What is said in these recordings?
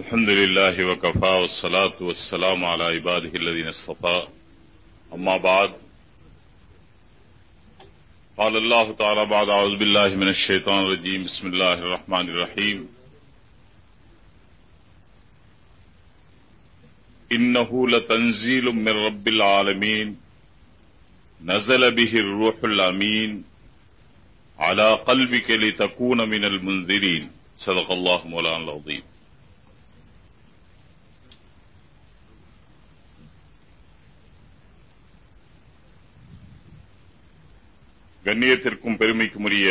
الحمد لله وكفى والصلاة والسلام على عباده الذين اصطفى أما بعد، قال الله تعالى بعد أعوذ بالله من الشيطان الرجيم بسم الله الرحمن الرحيم إنه لتنزيل من رب العالمين نزل به الروح الأمين على قلبك لتكون من المنذرين صدق الله مولانا العظيم கண்ணியத்திற்கும் பெருமைக்கும் உரிய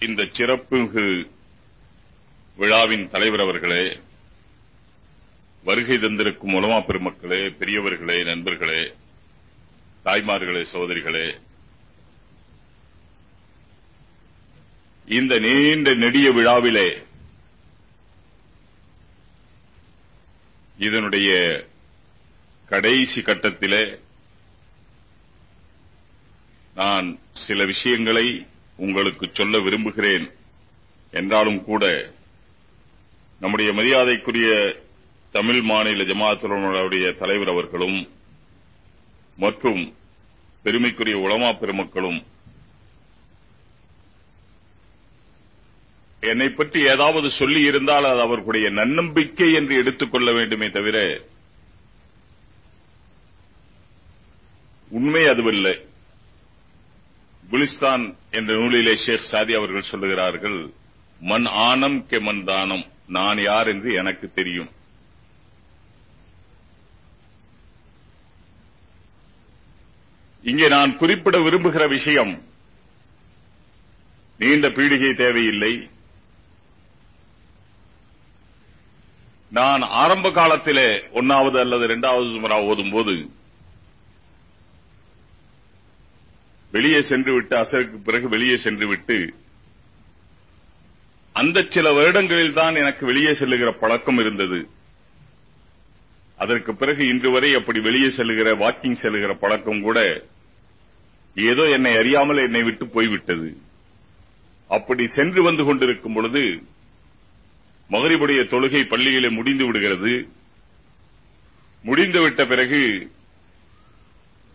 இந்த சிறப்பு விழாவின் தலைவர் அவர்களே வருகை தந்திருக்கும் உலமா பெருமக்களே பெரியவர்களே நண்பர்களே தாய்மார்களே சகோதரிகளே இந்த நீண்ட நெடிய விழாவிலே இதனுடைய கடைசி கட்டத்திலே நான் சில விஷயங்களை உங்களுக்கு சொல்ல விரும்புகிறேன். என்றாலும் கூட நம்முடைய மரியாதைக்குரிய தமிழ் மாநில ஜமாத்துடைய தலைவர் அவர்களும் மற்றும் பெருமைக்குரிய உளமா பெருமக்களும் என்னை பற்றி ஏதாவது சொல்லி இருந்தால் அது அவர்களுடைய நன்னம்பிக்கை என்று எடுத்துக்கொள்ள வேண்டுமே தவிர உண்மை அதுவல்ல. குலிஸ்தான் என்ற நூலிலே ஷேக் சாதி அவர்கள் சொல்லுகிறார்கள் மண் ஆனம் கே மண் தானம். நான் யார் என்று எனக்கு தெரியும். இங்கே நான் குறிப்பிட விரும்புகிற விஷயம் நீண்ட பீடிகை தேவையில்லை. நான் ஆரம்ப காலத்திலே ஒன்னாவது அல்லது இரண்டாவது முறை ஓதும் போது வெளியே சென்று விட்டு அசருக்கு பிறகு வெளியே சென்று விட்டு அந்த சில வருடங்களில் தான் எனக்கு வெளியே செல்லுகிற பழக்கம் இருந்தது. அதற்கு பிறகு இன்று வரை அப்படி வெளியே செல்லுகிற வாக்கிங் செல்லுகிற பழக்கம் கூட ஏதோ என்னை அறியாமல் என்னை விட்டு போய்விட்டது. அப்படி சென்று வந்து கொண்டிருக்கும் பொழுது மகரிபுடைய தொழுகை பள்ளியிலே முடிந்து விடுகிறது. முடிந்துவிட்ட பிறகு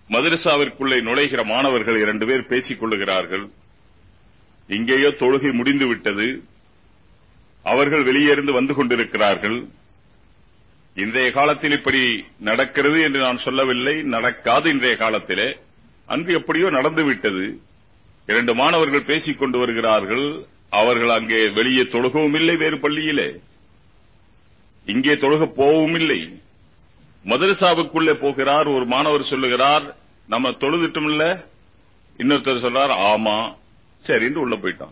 மதரசாவிற்குள்ளே நுழைகிற மாணவர்கள் இரண்டு பேர் பேசிக் கொள்ளுகிறார்கள். இங்கேயோ தொழுகை முடிந்து விட்டது. அவர்கள் வெளியேறிந்து வந்து கொண்டிருக்கிறார்கள். இன்றைய காலத்தில் இப்படி நடக்கிறது என்று நான் சொல்லவில்லை. நடக்காது இன்றைய காலத்திலே. அன்று எப்படியோ நடந்துவிட்டது இரண்டு மாணவர்கள் பேசிக் கொண்டு வருகிறார்கள். அவர்கள் அங்கே வெளியே தொழுகவும் இல்லை வேறு பள்ளியிலே. இங்கே தொழுக போகவும் இல்லை. மதரசாவுக்குள்ளே போகிறார் ஒரு மாணவர் சொல்லுகிறார் நம்ம தொழுதுட்டும் இல்ல? இன்னொருத்தர் சொல்றார் ஆமா. சரின்னு உள்ள போயிட்டான்.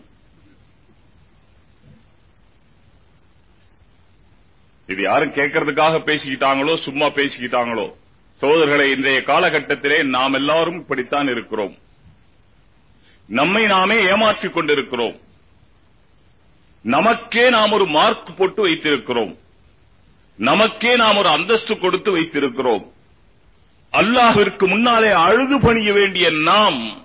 இது யாரும் கேட்கறதுக்காக பேசிக்கிட்டாங்களோ சும்மா பேசிக்கிட்டாங்களோ? சோதர்களை இன்றைய காலகட்டத்திலே நாம் எல்லாரும் இப்படித்தான் இருக்கிறோம். நம்மை நாமே ஏமாற்றிக் கொண்டிருக்கிறோம். நமக்கே நாம் ஒரு மார்க் போட்டு வைத்திருக்கிறோம். நமக்கே நாம் ஒரு அந்தஸ்து கொடுத்து வைத்திருக்கிறோம். அல்லாஹிற்கு முன்னாலே அழுது பணிய வேண்டிய நாம்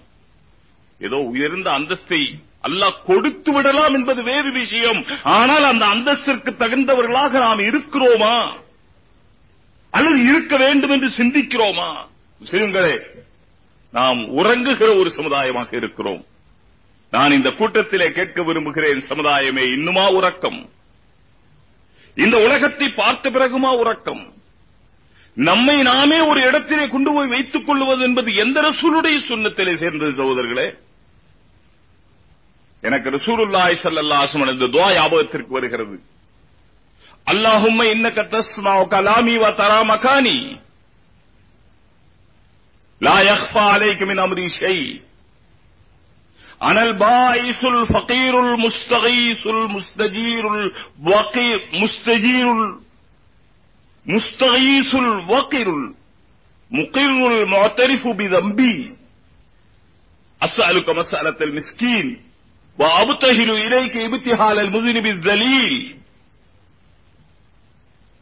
ஏதோ உயர்ந்த அந்தஸ்தை அல்லாஹ் கொடுத்து விடலாம் என்பது வேறு விஷயம். ஆனால் அந்த அந்தஸ்திற்கு தகுந்தவர்களாக நாம் இருக்கிறோமா? அல்லது இருக்க வேண்டும் என்று சிந்திக்கிறோமா? முஸ்லிம்களே நாம் உறங்குகிற ஒரு சமுதாயமாக இருக்கிறோம். நான் இந்த கூட்டத்திலே கேட்க விரும்புகிறேன் சமுதாயமே இன்னுமா உறக்கம்? இந்த உலகத்தை பார்த்த பிறகுமா உறக்கம்? நம்மை நாமே ஒரு இடத்திலே கொண்டு போய் வைத்துக் கொள்வது என்பது எந்த ரசூலுடைய சுண்ணத்திலே சேர்ந்தது சகோதரர்களே? எனக்கு ரசூலுல்லாய் சல்லாஹம் இந்த துவா ஞாபகத்திற்கு வருகிறது. அல்லாஹும்ம இன்னக்க தஸ்மா கலாமி வ தரா மகானி. லா யக்ஃபா அலைக்க மின் அம்ரி ஷை. أنا البائس الفقير المستغيث المستجير الوقير مستجير مستغيث الوقر المقر المعترف بذنبي. أسألك مسألة المسكين وأبتهل إليك ابتهال المذنب الذليل.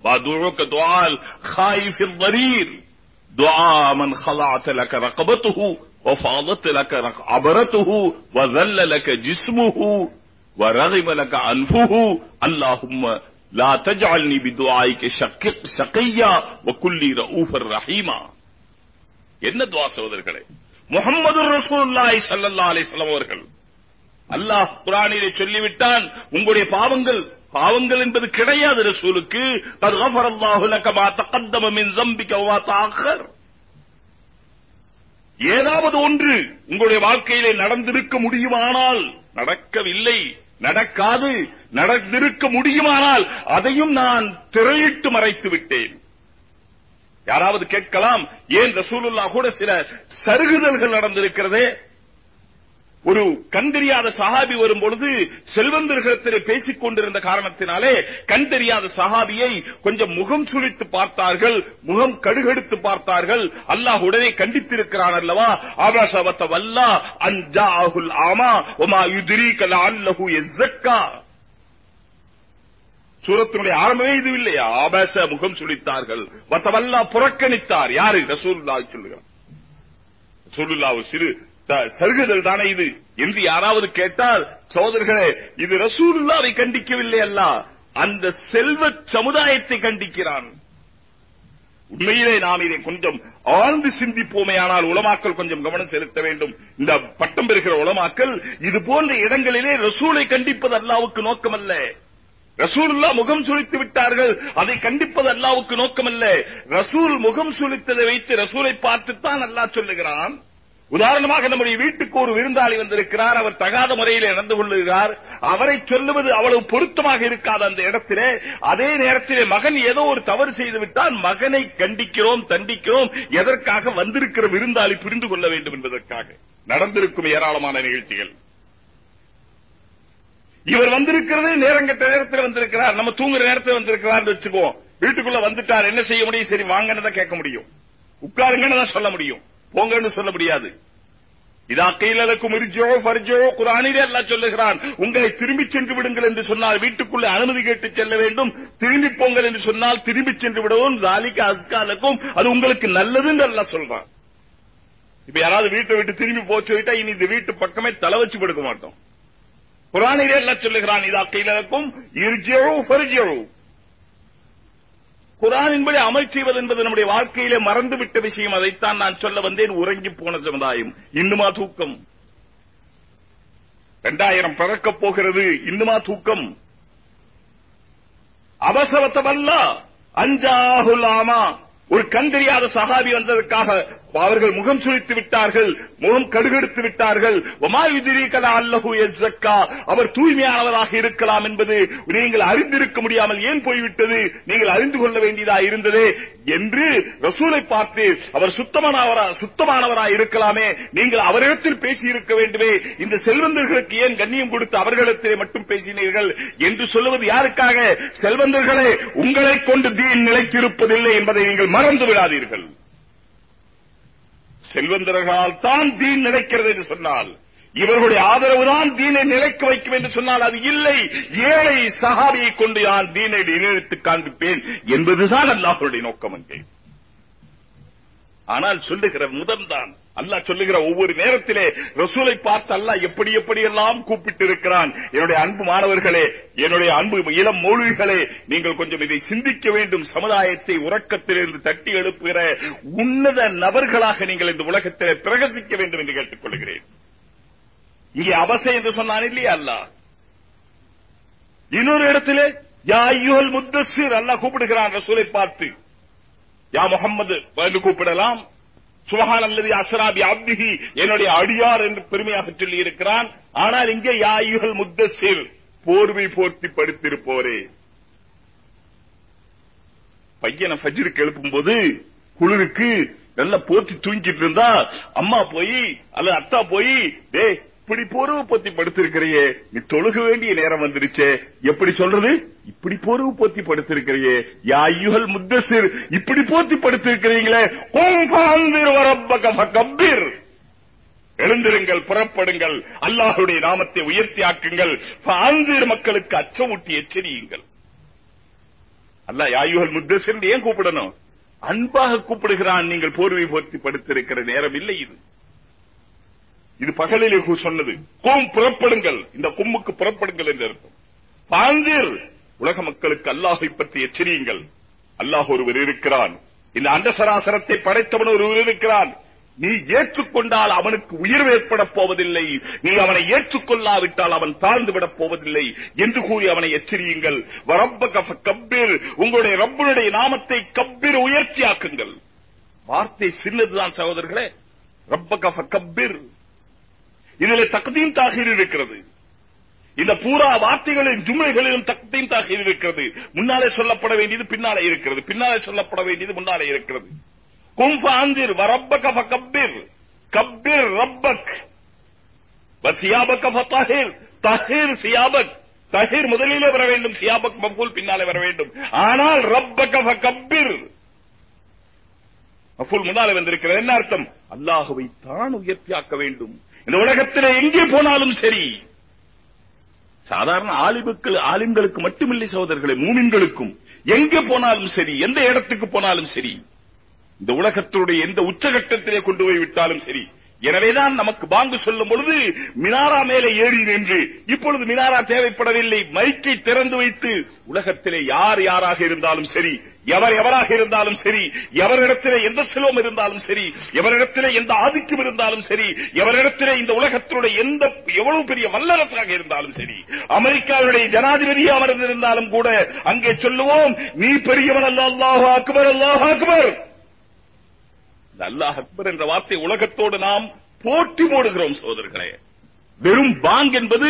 وأدعوك دعاء الخائف الضرير. دعاء من خضعت لك رقبته وفاضت لك عبرته وذل لك جسمه ورغم لك عنه اللهم لا تجعلني بدعائك شقي- شقيا وكلي رؤوفا رحيما என்ன துவா சகோதரர்களே முகமது ரசூலுல்லாஹி ஸல்லல்லாஹு அலைஹி வஸல்லம் அவர்கள் அல்லாஹ் குர்ஆனிலே சொல்லிவிட்டான் உங்களுடைய பாவங்கள் பாவங்கள் என்பது கிடையாது ரசூலுக்கு قد غفر الله لك ما تقدم من ذنبك وما تأخر ஏதாவது ஒன்று உங்களுடைய வாழ்க்கையிலே நடந்திருக்க முடியுமானால் நடக்கவில்லை நடக்காது நடந்திருக்க முடியுமானால் அதையும் நான் திரையிட்டு மறைத்து விட்டேன். யாராவது கேட்கலாம் ஏன் ரசூலுல்லா கூட சில சருகுதல்கள் நடந்திருக்கிறதே? ஒரு கண் தெரியாத சஹாபி வரும் பொழுது செல்வந்தர்களிடத்திலே பேசிக் கொண்டிருந்த காரணத்தினாலே கண் தெரியாத சஹாபியை கொஞ்சம் முகம் சுழித்து பார்த்தார்கள் முகம் கடுகெடுத்து பார்த்தார்கள். அல்லாஹ் உடனே கண்டித்திருக்கிறான் அல்லவா? ஆபாசவத்த வல்லா அன்ஜாஹுல் ஆமா ஒமா யுதிரீக லஅல்லஹு எஸ்ஸக்கா சூரத்தினுடைய ஆரம்பமே இது இல்லையா ஆபாச முகம் சுழித்தார்கள். வத்தவல்லா புறக்கணித்தார். யாரு? ரசூலுல்லாஹ் சொல்லுகிறார் ரசூலுல்லாஹ் சிறு சருகுதல் தானே இது? என்று யாராவது கேட்டால் சோதர்களே இது ரசூலுல்லாவை கண்டிக்கவில்லை அல்ல. அந்த செல்வ சமுதாயத்தை கண்டிக்கிறான். உண்மையிலே நாம் இதை கொஞ்சம் ஆழ்ந்து சிந்திப்போமே ஆனால் உலமாக்கல் கொஞ்சம் கவனம் செலுத்த வேண்டும். இந்த பட்டம் பெறுகிற உலமாக்கல் இது போன்ற இடங்களிலே ரசூலை கண்டிப்பது அல்லாவுக்கு நோக்கமல்ல. ரசூலுல்லா முகம் சுழித்து விட்டார்கள் அதை கண்டிப்பது அல்லாவுக்கு நோக்கமல்ல. ரசூல் முகம் சுழித்ததை வைத்து ரசூலை பார்த்துத்தான் அல்லாஹ் சொல்லுகிறான். உதாரணமாக நம்முடைய வீட்டுக்கு ஒரு விருந்தாளி வந்திருக்கிறார். அவர் தகாத முறையில் நடந்து கொள்ளுகிறார். அவரை சொல்லுவது அவ்வளவு பொருத்தமாக இருக்காத அந்த இடத்திலே. அதே நேரத்திலே மகன் ஏதோ ஒரு தவறு செய்து விட்டால் மகனை கண்டிக்கிறோம் தண்டிக்கிறோம். எதற்காக வந்திருக்கிற விருந்தாளி புரிந்து கொள்ள வேண்டும் என்பதற்காக. நடந்திருக்கும் ஏராளமான நிகழ்ச்சிகள். இவர் வந்திருக்கிறது நேரங்கட்ட நேரத்தில் வந்திருக்கிறார். நம்ம தூங்குற நேரத்தில் வந்திருக்கிறார் வச்சுக்குவோம். வீட்டுக்குள்ள வந்துட்டார். என்ன செய்ய முடியும்? சரி வாங்கன்னு தான் கேட்க முடியும். உட்காருங்கன்னு தான் சொல்ல முடியும். போங்கன்னு சொல்ல முடியாது. இதா கையிலக்கும் இருஜோ குரானிலே அல்லாஹ் சொல்லுகிறான். உங்களை திரும்பி சென்று விடுங்கள் என்று சொன்னால் வீட்டுக்குள்ளே அனுமதி கேட்டு செல்ல வேண்டும். திரும்பி போங்கள் என்று சொன்னால் திரும்பி சென்று விடவும். தாலிக்கு அஸ்காலுக்கும் அது உங்களுக்கு நல்லதுன்னு அல்லாஹ் சொல்றான். இப்ப யாராவது வீட்டை விட்டு திரும்பி போச்சு விட்டா இனி இந்த வீட்டு பக்கமே தலை வச்சு படுக்க மாட்டோம். குரானிலே அல்லாஹ் சொல்லுகிறான் இதா கையிலக்கும் இருஜோ பரிஜோ குரானின்படி அமல் செய்வது என்பது நம்முடைய வாழ்க்கையிலே மறந்துவிட்ட விஷயம். அதைத்தான் நான் சொல்ல வந்தேன். உறங்கி போன சமுதாயம். இன்னுமா தூக்கம்? இரண்டாயிரம் பிறக்கப் போகிறது. இன்னுமா தூக்கம்? அபசவத்தவல்ல அஞ்சாகுலாமா ஒரு கண் தெரியாத சகாபி வந்ததற்காக அவர்கள் முகம் சுழித்து விட்டார்கள் முகம் கடுகெடுத்து விட்டார்கள். அல்லஹு எஸ்ஸக்கா அவர் தூய்மையானவராக இருக்கலாம் என்பது நீங்கள் அறிந்திருக்க முடியாமல் ஏன் போய்விட்டது? நீங்கள் அறிந்து கொள்ள வேண்டியதா இருந்தது? என்று ரசூலை பார்த்து அவர் சுத்தமானவரா சுத்தமானவரா இருக்கலாமே. நீங்கள் அவரிடத்தில் பேசி இருக்க வேண்டுமே. இந்த செல்வந்தர்களுக்கு ஏன் கண்ணியம் கொடுத்து அவர்களிடத்திலே மட்டும் பேசினீர்கள்? என்று சொல்லுவது யாருக்காக? செல்வந்தர்களே உங்களை கொண்டு தீன் நிலைத்திருப்பதில்லை என்பதை நீங்கள் மறந்து விடாதீர்கள். செல்வந்தர்களால் தான் தீன் நிலைக்கிறது என்று சொன்னால் இவர்களுடைய ஆதரவு தான் தீனை நிலைக்க வைக்கும் என்று சொன்னால் அது இல்லை. ஏழை சஹாபியை கொண்டு நான் தீனை நிலைத்து காண்பிப்பேன் என்பதுதான் அல்லாஹருடைய நோக்கம் அங்கே. ஆனால் சொல்லுகிற முதம்தான் அல்லாஹ் சொல்லுகிற ஒவ்வொரு நேரத்திலே ரசூலை பார்த்து அல்லாஹ் எப்படி எப்படி எல்லாம் கூப்பிட்டு இருக்கிறான் என்னுடைய அன்பு மாணவர்களே என்னுடைய அன்பு இளம் மொழிகளே நீங்கள் கொஞ்சம் இதை சிந்திக்க வேண்டும். சமுதாயத்தை உறக்கத்திலிருந்து தட்டி எழுப்புகிற உன்னத நபர்களாக நீங்கள் இந்த உலகத்திலே பிரகசிக்க வேண்டும் என்று கேட்டுக்கொள்கிறேன். இங்கே அவசை என்று சொன்னான் இல்லையா அல்லாஹ்? இன்னொரு இடத்திலே யா ஐயுல் முத்தஸ்ஸிர் அல்லாஹ் கூப்பிடுகிறான் ரசூலை பார்த்து. யா முகம்மது கூப்பிடலாம். சுபகான் அல்லது அசராபி அப்திகி என்னுடைய அடியார் என்று பெருமையாக சொல்லி இருக்கிறான் ஆனால் இங்கே யாயுகள் முத்தசில் போர்வை போர்த்தி படுத்திருப்போரே. பையனை ஃபஜ்ருக்கு எழுப்பும் போது குளிருக்கு நல்லா போர்த்தி தூங்கிட்டு இருந்தா அம்மா போய் அல்லது அத்தா போய் டே இப்படி போர்வு போத்தி படுத்திருக்கிறியே. நீ தொழுக வேண்டிய நேரம் வந்துருச்சே எப்படி சொல்றது? இப்படி போர்வு போத்தி படுத்திருக்கிறியே. யா ஐயுகல் முத்தசிர் இப்படி போத்தி படுத்திருக்கிறீங்களே எழுந்திருங்கள் புறப்படுங்கள். அல்லாஹுடைய நாமத்தை உயர்த்தி ஆக்குங்கள். ஃபாந்திர் மக்களுக்கு அச்சமூட்டி எச்சரியுங்கள். அல்ல யாயுகல் முத்தசிர் ஏன் கூப்பிடணும்? அன்பாக கூப்பிடுகிறான். நீங்கள் போர்வை போர்த்தி படுத்திருக்கிற நேரம் இல்லை இது. இது பகலிலே சொன்னது. கோம் புறப்படுங்கள். இந்த கும்முக்கு புறப்படுங்கள் என்று அர்த்தம். பாந்தீர் உலக மக்களுக்கு அல்லாஹை பற்றி எச்சரியுங்கள். அல்லாஹ் ஒருவர் இருக்கிறான். இந்த அண்டசராசரத்தை படைத்தவன் ஒருவர் இருக்கிறான். நீ ஏற்றுக்கொண்டால் அவனுக்கு உயிர் ஏற்பட போவதில்லை. நீ அவனை ஏற்றுக்கொள்ளாவிட்டால் அவன் தாழ்ந்து விடப் போவதில்லை என்று கூறி அவனை எச்சரியுங்கள். வரப்ப கஃப கப்பீர் உங்களுடைய ரப்பனுடைய நாமத்தை கப்பீர் உயர்ச்சியாக்குங்கள் வார்த்தை சின்னதுதான் சகோதரர்களே. ரப்ப கஃப கப்பீர். இதில் தக்தீம் தாகீர் இருக்கிறது. இந்த பூரா வார்த்தைகளின் ஜும்மைகளிலும் தக்தீம் தாகீர் இருக்கிறது. முன்னாலே சொல்லப்பட வேண்டியது பின்னாலே இருக்கிறது. பின்னாலே சொல்லப்பட வேண்டியது முன்னாலே இருக்கிறது. கும்பாந்திர் வரப்பக கப்பீர் கப்பீர் ரப்பக். வசியாபக ஃபதஹிர் தஹீர். சியாபக். தஹீர் முதலிலே வர வேண்டும். சியாபக் மபூல் பின்னாலே வர வேண்டும். ஆனால் ரப்பக கப்பீர் மபூல் முன்னாலே வந்திருக்கிறது. என்ன அர்த்தம்? அல்லாஹுவை தான் உயர்த்தியாக்க வேண்டும். இந்த உலகத்திலே எங்கே போனாலும் சரி சாதாரண ஆலிமுக்கள் ஆலிம்களுக்கு மட்டுமில்லை சகோதரர்களே மூமின்களுக்கும். எங்கே போனாலும் சரி எந்த இடத்துக்கு போனாலும் சரி இந்த உலகத்தினுடைய எந்த உச்சகட்டத்திலே கொண்டு போய் விட்டாலும் சரி எனவேதான் நமக்கு பாங்கு சொல்லும் பொழுது மினாரா மேலே ஏறி நின்று இப்பொழுது மினாரா தேவைப்படவில்லை மைக்கை திறந்து வைத்து உலகத்திலே யார் யாராக இருந்தாலும் சரி எவர் எவராக இருந்தாலும் சரி எவரிடத்திலே எந்த செல்வம் இருந்தாலும் சரி எவரிடத்திலே எந்த ஆதிக்கம் இருந்தாலும் சரி எவரிடத்திலே இந்த உலகத்தினுடைய எந்த எவ்வளவு பெரிய வல்லரசாக இருந்தாலும் சரி அமெரிக்காவுடைய ஜனாதிபதி அமர்ந்திருந்தாலும் கூட அங்கே சொல்லுவோம் நீ பெரியவன் அல்ல அல்லாஹ் அக்பர் அல்லாஹ் அக்பர். அல்லாஹ் அக்பர் என்ற வார்த்தை உலகத்தோடு நாம் போட்டி போடுகிறோம் சோதர்களே வெறும் பாங் என்பது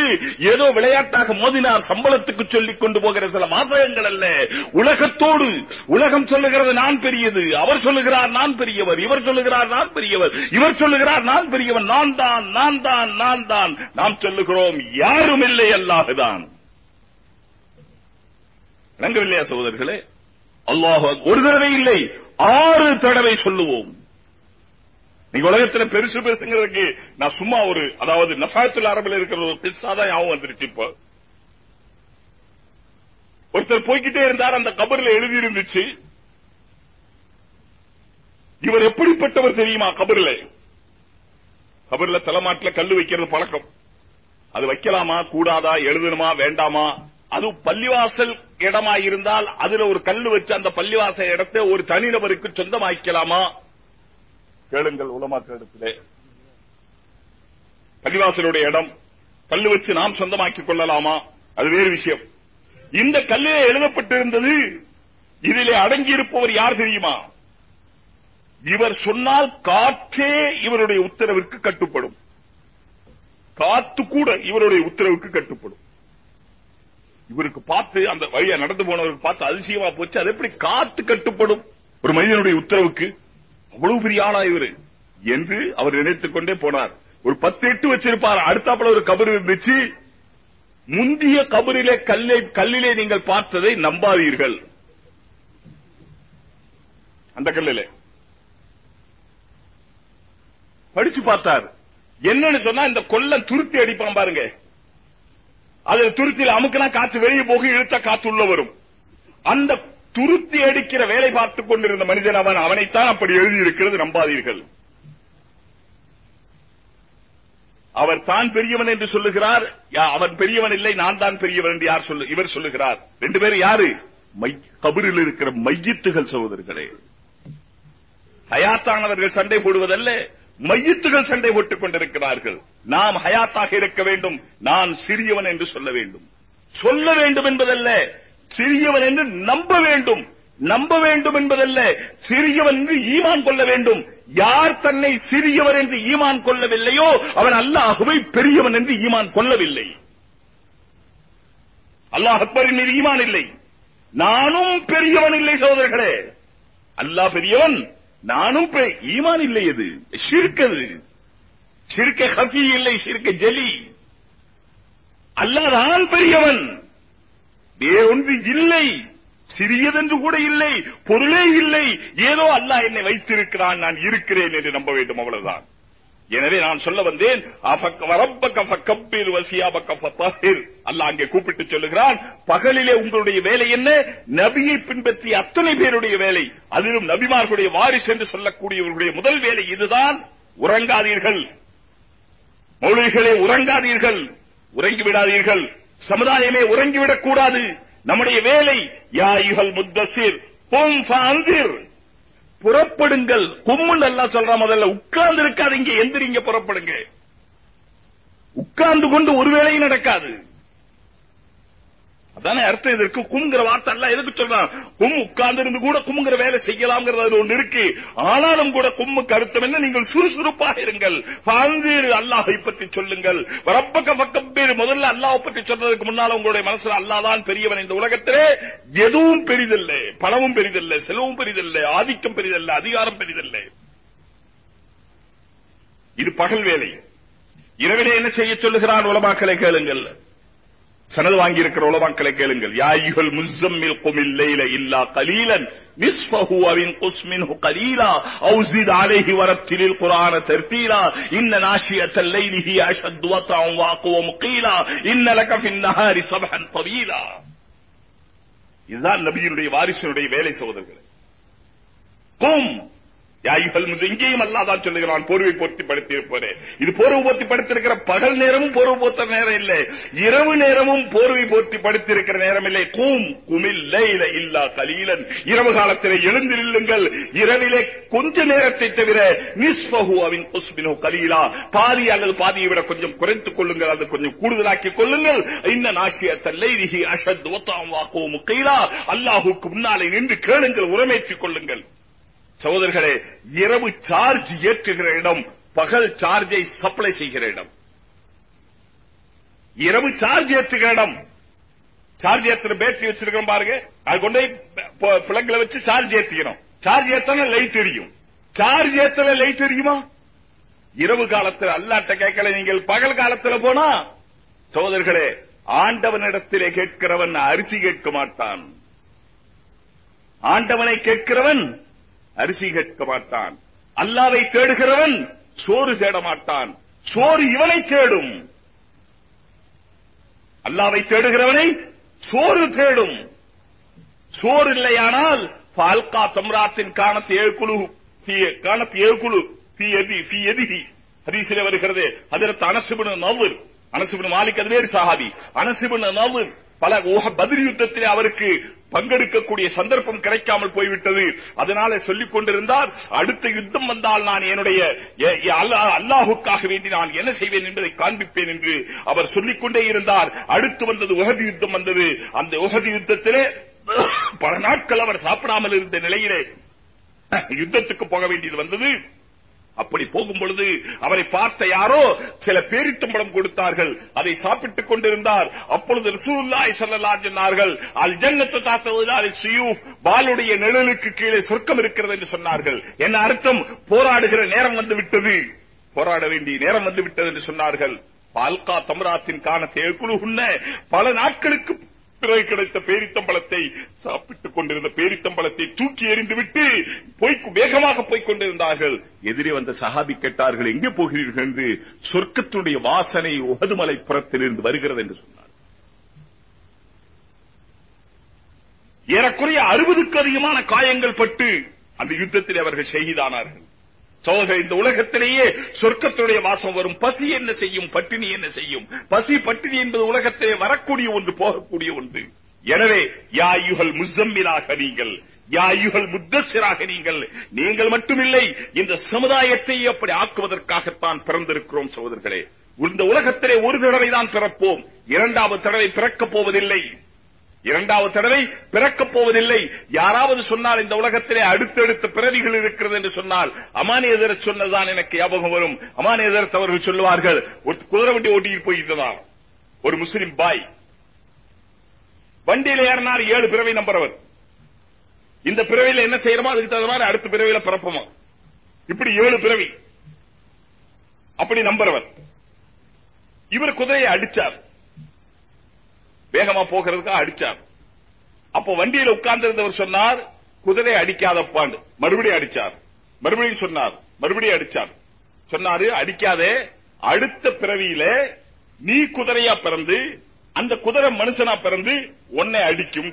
ஏதோ விளையாட்டாக மோதினார் சம்பளத்துக்கு சொல்லிக் கொண்டு போகிற சில வாசகங்கள் அல்ல. உலகத்தோடு உலகம் சொல்லுகிறது நான் பெரியது. அவர் சொல்லுகிறார் நான் பெரியவர். இவர் சொல்லுகிறார் நான் பெரியவர். இவர் சொல்லுகிறார் நான் பெரியவன் நான் தான் நான் தான் நான் தான். நாம் சொல்லுகிறோம் யாரும் இல்லை அல்லாஹுதான் விளங்கவில்லையா சகோதரர்களே? அல்லாஹ் ஒரு தடவை இல்லை ஆறு தடவை சொல்லுவோம். நீங்க உலகத்துல பெருசு பெருசுங்கிறதுக்கு நான் சும்மா ஒரு அதாவது நஃபாயத்துல அரபில் இருக்கிற ஒரு பிசாதான் யாவும் வந்துருச்சு இப்போ. ஒருத்தர் போய்கிட்டே இருந்தார் அந்த கபர்ல எழுதி இருந்துச்சு இவர் எப்படிப்பட்டவர் தெரியுமா கபர்ல? கபர்ல தலைமாட்டில கல்லு வைக்கிறது பழக்கம். அது வைக்கலாமா கூடாதா எழுதணுமா வேண்டாமா? அது பள்ளிவாசல் இடமா இருந்தால் அதுல ஒரு கல்லு வச்சு அந்த பள்ளிவாசல் இடத்தை ஒரு தனிநபருக்கு சொந்தமாக்கலாமா கேளுங்கள் உலமாக்களிடத்திலே. பள்ளிவாசலுடைய இடம் கல்லு வச்சு நாம் சொந்தமாக்கிக் கொள்ளலாமா? அது வேறு விஷயம். இந்த கல்லிலே எழுதப்பட்டிருந்தது இதிலே அடங்கியிருப்பவர் யார் தெரியுமா? இவர் சொன்னால் காற்றே இவருடைய உத்தரவிற்கு கட்டுப்படும். காத்து கூட இவருடைய உத்தரவுக்கு கட்டுப்படும். இவருக்கு பார்த்து அந்த வழியை நடந்து போனவருக்கு பார்த்து அதிசயமா போச்சு. அது எப்படி காத்து கட்டுப்படும்? ஒரு மனிதனுடைய உத்தரவுக்கு அவ்வளவு பெரிய ஆளா இவரு என்று அவர் நினைத்துக் கொண்டே போனார். ஒரு பத்து எட்டு வச்சிருப்பார். அடுத்தாப்புல ஒரு கபர் இருந்துச்சு முந்திய கபரிலே கல்லை கல்லிலே நீங்கள் பார்த்ததை நம்பாதீர்கள். அந்த கல்லிலே. படிச்சு பார்த்தார். என்னன்னு சொன்னா இந்த கொல்லம் துருத்தி அடிப்பான் பாருங்க. அது துருத்தியில் அமுக்குனா காத்து வெளியே போக இழுத்த காத்து உள்ள வரும். அந்த துருத்தி அடிக்கிற வேலை பார்த்துக் கொண்டிருந்த மனிதன் அவன். அவனைத்தான் அப்படி எழுதியிருக்கிறது நம்பாதீர்கள். அவர் தான் பெரியவன் என்று சொல்லுகிறார். அவன் பெரியவன் இல்லை நான் தான் பெரியவன் என்று யார் சொல்லு இவர் சொல்லுகிறார். ரெண்டு பேரும் யாரு? கபரில் இருக்கிற மையத்துகள் சகோதரர்களே. ஹயாத்தானவர்கள் சண்டை போடுவதல்ல மையத்துகள் சண்டை போட்டுக் கொண்டிருக்கிறார்கள். நாம் ஹயாத்தாக இருக்க வேண்டும் நான் சிறியவன் என்று சொல்ல வேண்டும். சொல்ல வேண்டும் என்பதல்ல சிறியவன் என்று நம்ப வேண்டும். நம்ப வேண்டும் என்பதல்ல சிறியவன் என்று ஈமான் கொள்ள வேண்டும். யார் தன்னை சிறியவர் என்று ஈமான் கொள்ளவில்லையோ அவன் அல்லாஹுவை பெரியவன் என்று ஈமான் கொள்ளவில்லை. அல்லாஹ் அக்பரின் மீது ஈமான் இல்லை. நானும் பெரியவன் இல்லை சகோதரர்களே. அல்லாஹ் பெரியவன் நானும் ஈமான் இல்லை அது. ஷிர்கது ஷிர்க ஹஃபி இல்லை ஷிர்க ஜலி அல்லாதான் பெரியவன். வேறொன்று இல்லை. சிறியதென்று கூட இல்லை. பொருளே இல்லை. ஏதோ அல்லாஹ் என்னை வைத்திருக்கிறான். நான் இருக்கிறேன் என்று நம்ப வேண்டும் அவ்வளவுதான். எனவே நான் சொல்ல வந்தேன் அல்லாஹ் அங்கே கூப்பிட்டு சொல்லுகிறான் பகலிலே உங்களுடைய வேலை என்ன? நபியை பின்பற்றி அத்தனை பேருடைய வேலை. அதிலும் நபிமார்களுடைய வாரிசு என்று சொல்லக்கூடியவர்களுடைய முதல் வேலை இதுதான். உறங்காதீர்கள். மௌலிகளே உறங்காதீர்கள். உறங்கி விடாதீர்கள் சமுதாயமே உறங்கிவிடக் கூடாது. நம்முடைய வேலை யாயுகள் முத்தசிர் புறப்படுங்கள். கும்முன்னு எல்லாம் சொல்றா முதல்ல உட்கார்ந்து இருக்காதீங்க எந்திரிங்க புறப்படுங்க. உட்கார்ந்து கொண்டு ஒரு வேலையும் நடக்காது. அதானே அர்த்தம் இதற்கு கும்ங்கிற வார்த்தை எல்லாம் எதுக்கு சொல்றான்? கும் உட்கார்ந்து இருந்து கூட கும்ங்கிற வேலை செய்யலாம்ங்கிறது அதுல ஒன்று இருக்கு. ஆனாலும் கூட கும்முக்கு அர்த்தம் என்ன? நீங்கள் சுறுசுறுப்பாக இருங்கள். பாந்தீர் அல்லாஹை பற்றி சொல்லுங்கள். வரப்பக்க பக்கம் பேர் முதல்ல அல்லாஹ் பற்றி சொல்றதுக்கு முன்னால உங்களுடைய மனசுல அல்லாஹ் தான் பெரியவன் இந்த உலகத்திலே. எதுவும் பெரிதில்லை. பணமும் பெரிதில்லை. செலவும் பெரிதில்லை. ஆதிக்கம் பெரிதல்ல. அதிகாரம் பெரிதில்லை. இது பகல் வேலை. இரவிலே என்ன செய்ய சொல்லுகிறான் உலமாக்களை கேளுங்கள். சனது வாங்கி இருக்கிற உலமாக்களை கேளுங்கள் யாயுகள் முஸ்ஸம்மில் குமில் லைல இல்லா கலீலன். நிஸ்ஃபஹு அவின் குஸ்மின்ஹு கலீலா. அவு ஜித் அலைஹி வரத்திலில் குர்ஆன தர்தீலா இன்ன நாஷியத்தல் லைலி ஹிய அஷத்து வத்அன் வாக்குவ முகீலா இன்ன லக ஃபின் நஹாரி சபஹன் தவீலா. இதுதான் நபியினுடைய வாரிசுடைய வேலை சகோதரர்களே. கும். யாயுகள் இங்கேயும் அல்லாதான் சொல்லுகிறான் போர்வை போர்த்தி படுத்தியிருப்பதே இது போர்வை போர்த்தி படுத்திருக்கிற பகல் நேரமும் போர்வை போர்த்த நேரம் இல்லை. இரவு நேரமும் போர்வை போர்த்தி படுத்திருக்கிற நேரம் இல்லை. கூம் குமில்லை இல்லா கலீலன். இரவு காலத்திலே எழுந்து நில்லுங்கள். இரவிலே கொஞ்ச நேரத்தை தவிர நிஸ்பஹு அவின் குஸ்மினோ கலீலா. பாதி அல்லது பாதியை விட கொஞ்சம் குறைத்துக் கொள்ளுங்கள். அது கொஞ்சம் கூடுதலாக்கிக் கொள்ளுங்கள். இன்ன நாசியத்தல்லை அஷத் ஒத்தாம் வாக்கோ முக்கைலா அல்லாஹுக்கு முன்னாலே நின்று கேளுங்கள் உரமேற்றிக் கொள்ளுங்கள். சகோதரர்களே இரவு சார்ஜ் ஏற்றுகிற இடம் பகல் சார்ஜை சப்ளை செய்கிற இடம். இரவு சார்ஜ் ஏற்றுகிற இடம். சார்ஜ் ஏத்துற பேட்டரி வச்சிருக்கோம் பாருங்க. அது கொண்டு போய் பிளக்ல வச்சு சார்ஜ் ஏத்திக்கணும். சார்ஜ் ஏத்தன லைட் எரியும். சார்ஜ் ஏத்தல லைட் எரியுமா? இரவு காலத்தில் அல்லாட்ட கேட்கல நீங்கள் பகல் காலத்துல போனா? சகோதரர்களே ஆண்டவனிடத்திலே கேட்கிறவன் அரிசி கேட்க மாட்டான். ஆண்டவனை கேட்கிறவன் அரிசி கேட்க மாட்டான். அல்லாவை தேடுகிறவன் சோறு தேட மாட்டான். சோறு இவனை தேடும் அல்லாவை தேடுகிறவனை சோறு தேடும். சோறு இல்லையானால் பால்கா தம்ராத்தின் காணத்து ஏகுழு காணத்து ஏகுழு பி எதி பி எதிகி வருகிறது அதற்கு அனசுபின் நவர் அனசுபின் மாலிக் அது வேறு சஹாபி. அனசுபின் நவர் பல பதில் யுத்தத்திலே அவருக்கு பங்கெடுக்கக்கூடிய சந்தர்ப்பம் கிடைக்காமல் போய்விட்டது. அதனால சொல்லிக் கொண்டிருந்தார் அடுத்த யுத்தம் வந்தால் நான் என்னுடைய அல்லாஹுக்காக வேண்டி நான் என்ன செய்வேன் என்பதை காண்பிப்பேன் என்று அவர் சொல்லிக் கொண்டே இருந்தார். அடுத்து வந்தது உகதி யுத்தம் வந்தது. அந்த உகதி யுத்தத்திலே பல நாட்கள் அவர் சாப்பிடாமல் இருந்த நிலையிலே யுத்தத்துக்கு போக வேண்டியது வந்தது. அப்படி போகும் பொழுது அவரை பார்த்த யாரோ சில பேரித்தம்பளம் கொடுத்தார்கள். அதை சாப்பிட்டுக் கொண்டிருந்தார். அப்பொழுது ரசூலுல்லாஹி ஸல்லல்லாஹு சொன்னார்கள் அல் ஜன்னத்து தாத்தவுல் சியூப் பாலுடைய நிழலுக்கு கீழே சொர்க்கம் இருக்கிறது என்று சொன்னார்கள். என்ன அர்த்தம்? போராடுகிற நேரம் வந்து விட்டது போராட வேண்டிய நேரம் வந்து விட்டது என்று சொன்னார்கள். பால்கா தம்ராத்தின் காணத்தை தேக்குழுகுன்ன பல நாட்களுக்கு பிறகு கிடைத்த பேரித்தம்பளத்தை சாப்பிட்டுக் கொண்டிருந்த பேரித்தம்பளத்தை தூக்கி எறிந்துவிட்டு போய் வேகமாக போய்க் கொண்டிருந்தார்கள். எதிரே வந்த சஹாபி கேட்டார்கள் எங்கே போகிறீர்கள்? என்று சொர்க்கத்தினுடைய வாசனை உகதுமலை புறத்திலிருந்து வருகிறது என்று சொன்னார். ஏறக்குறைய அறுபதுக்கு அதிகமான காயங்கள் பட்டு அந்த யுத்தத்தில் அவர்கள் ஷஹீதானார்கள். சோதர்கள் இந்த உலகத்திலேயே சொர்க்கத்துடைய வாசம் வரும். பசி என்ன செய்யும்? பட்டினி என்ன செய்யும்? பசி பட்டினி என்பது உலகத்திலே வரக்கூடிய ஒன்று போகக்கூடிய ஒன்று. எனவே யாயுகள் முசம்மிலாக நீங்கள் யாயுகள் முத்தசிராக நீங்கள் நீங்கள் மட்டுமில்லை இந்த சமுதாயத்தை அப்படி ஆக்குவதற்காகத்தான் பிறந்திருக்கிறோம் சகோதரர்களே. இந்த உலகத்திலே ஒரு தடவை தான் பிறப்போம். இரண்டாவது தடவை பிறக்கப் போவதில்லை. இரண்டாவது தடவை பிறக்கப் போவதில்லை. யாராவது சொன்னால் இந்த உலகத்திலே அடுத்தடுத்த பிறவிகள் இருக்கிறது என்று சொன்னால் அமானியதர சொன்னதுதான் எனக்கு ஞாபகம் வரும். அமானியதரத் அவர்கள் சொல்லுவார்கள் ஒரு குதிரை வண்டி ஓட்டிட்டு போயிருந்ததாம் ஒரு முஸ்லிம் பாய் வண்டியில ஏறினார் ஏழு பிறவை நம்புறவர். இந்த பிறவியில என்ன செய்யறோமோ அதுக்கு தகுந்த மாதிரி அடுத்த பிறவியில பிறப்போமா? இப்படி ஏழு பிறவி. அப்படி நம்புறவர். இவர் குதிரையை அடிச்சார். வேகமா போகிறதுக்காக அடிச்சார் அப்ப வண்டியில உட்கார்ந்து இருந்தவர் சொன்னார் குதிரை அடிக்காதப்பாண்டு மறுபடியும் அடிச்சார். மறுபடியும் சொன்னார். மறுபடியும் அடிச்சார். சொன்னாரு அடிக்காதே அடுத்த பிறவியில நீ குதிரையா பிறந்து அந்த குதிரை மனுஷனா பிறந்து உன்னை அடிக்கும்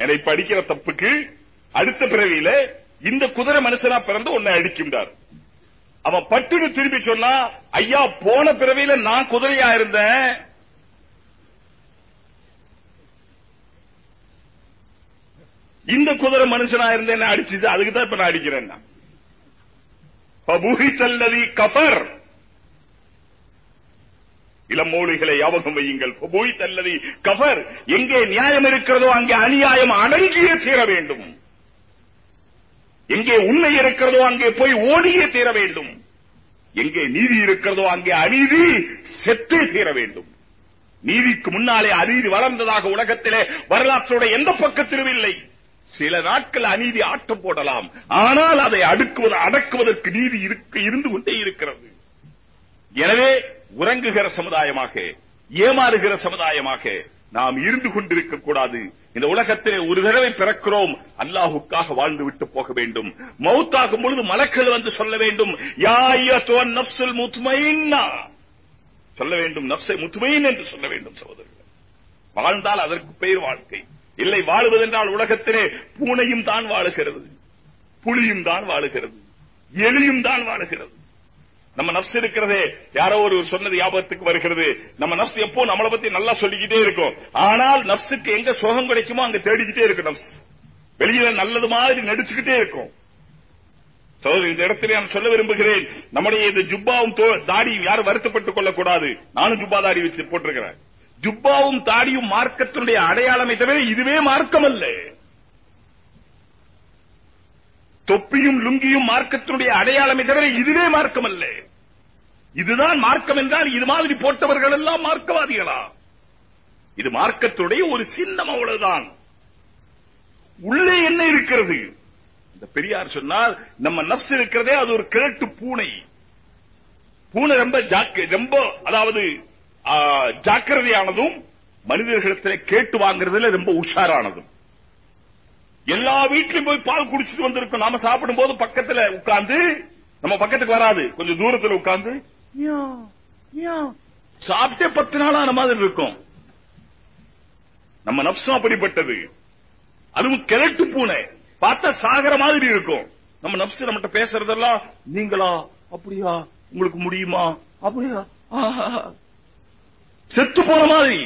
என்னை இப்ப அடிக்கிற தப்புக்கு அடுத்த பிறவியில இந்த குதிரை மனுஷனா பிறந்து உன்னை அடிக்கும் அவன் பட்டுன்னு திரும்பி சொன்னா ஐயா போன பிறவியில நான் குதிரையா இருந்தேன் இந்த குதிரை மனுஷனா இருந்தேன் அடிச்சுச்சு? அதுக்கு தான் இப்ப நான் அடிக்கிறேன் தல்லதி கபர் இளமூலிகளை யாபகம் வையுங்கள். தல்லதி கபர் எங்கே நியாயம் இருக்கிறதோ அங்கே அநியாயம் அடங்கியே தீர வேண்டும். எங்கே உண்மை இருக்கிறதோ அங்கே போய் ஓடியே தீர வேண்டும். எங்கே நீதி இருக்கிறதோ அங்கே அநீதி செத்தே தீர வேண்டும். நீதிக்கு முன்னாலே அநீதி வளர்ந்ததாக உலகத்திலே வரலாற்றுடைய எந்த பக்கத்திலும் இல்லை. சில நாட்கள் அநீதி ஆட்டம் போடலாம். ஆனால் அதை அடுக்குவது அடக்குவதற்கு நீதி இருந்து கொண்டே இருக்கிறது. எனவே உறங்குகிற சமுதாயமாக ஏமாறுகிற சமுதாயமாக நாம் இருந்து கொண்டிருக்க கூடாது. இந்த உலகத்திலே ஒரு தடவை பிறக்கிறோம் அல்லாஹுக்காக வாழ்ந்து விட்டு போக வேண்டும். மௌத்தாகும் பொழுது மலக்கள் வந்து சொல்ல வேண்டும். யாயத்தோன் நப்சுல் முத்துமைன்னா சொல்ல வேண்டும் நப்சை முத்துமைன் என்று சொல்ல வேண்டும் சகோதரர்கள். வாழ்ந்தால் அதற்கு பெயர் வாழ்க்கை. இல்லை வாழுவதென்றால் உலகத்திலே பூனையும் தான் வாழுகிறது. புலியும் தான் வாழுகிறது. எலியும் தான் வாழுகிறது. நம்ம நப்ஸ் இருக்கிறதே யாரோ ஒரு சொன்னது ஞாபகத்துக்கு வருகிறது. நம்ம நப்ஸ் எப்போ நம்மளை பத்தி நல்லா சொல்லிக்கிட்டே இருக்கும். ஆனால் நப்சுக்கு எங்க சுகம் கிடைக்குமோ அங்க தேடிக்கிட்டே இருக்கும் நப்ஸ் வெளியில நல்லது மாதிரி நடிச்சுக்கிட்டே இருக்கும். சோதரி இந்த இடத்துல நான் சொல்ல விரும்புகிறேன் நம்முடைய இந்த ஜுப்பாவும் தாடியும் யாரும் வருத்தப்பட்டுக் கொள்ளக்கூடாது. நானும் ஜுப்பா தாடி வச்சு போட்டிருக்கிறேன். ஜுப்பாவும் தாடியும் மார்க்கத்தினுடைய அடையாளமே தவிர இதுவே மார்க்கம் அல்ல தொப்பியும் லுங்கியும் மார்க்கத்தினுடைய அடையாளமே தவிர இதுவே மார்க்கம் அல்ல இதுதான் மார்க்கம் என்றால் இது மாதிரி போட்டவர்கள் எல்லாம் மார்க்கவாதிகளா? இது மார்க்கத்துடைய ஒரு சின்னம் அவ்வளவுதான். உள்ளே என்ன இருக்கிறது? இந்த பெரியார் சொன்னால் நம்ம நப்ஸ் இருக்கிறதே அது ஒரு கிழட்டு பூனை. பூனை ரொம்ப ஜாக்கு ரொம்ப அதாவது ஜாக்கிரதையானதும் மனிதர்களிடத்தில் கேட்டு வாங்குறதுல ரொம்ப உஷாரானதும். எல்லா வீட்லயும் போய் பால் குடிச்சிட்டு வந்திருக்கும். நாம சாப்பிடும் போது பக்கத்துல உட்கார்ந்து நம்ம பக்கத்துக்கு வராது. கொஞ்சம் தூரத்துல உட்கார்ந்து சாப்பிட்டே பத்து நாள் அந்த மாதிரி இருக்கும். நம்ம நப்சம் அப்படிப்பட்டது. அதுவும் கிழட்டு பூனை. பார்த்தா சாகர மாதிரி இருக்கும். நம்ம நப்சு நம்மகிட்ட பேசுறதெல்லாம் நீங்களா? அப்படியா? உங்களுக்கு முடியுமா? அப்படியா? செத்து போன மாதிரி.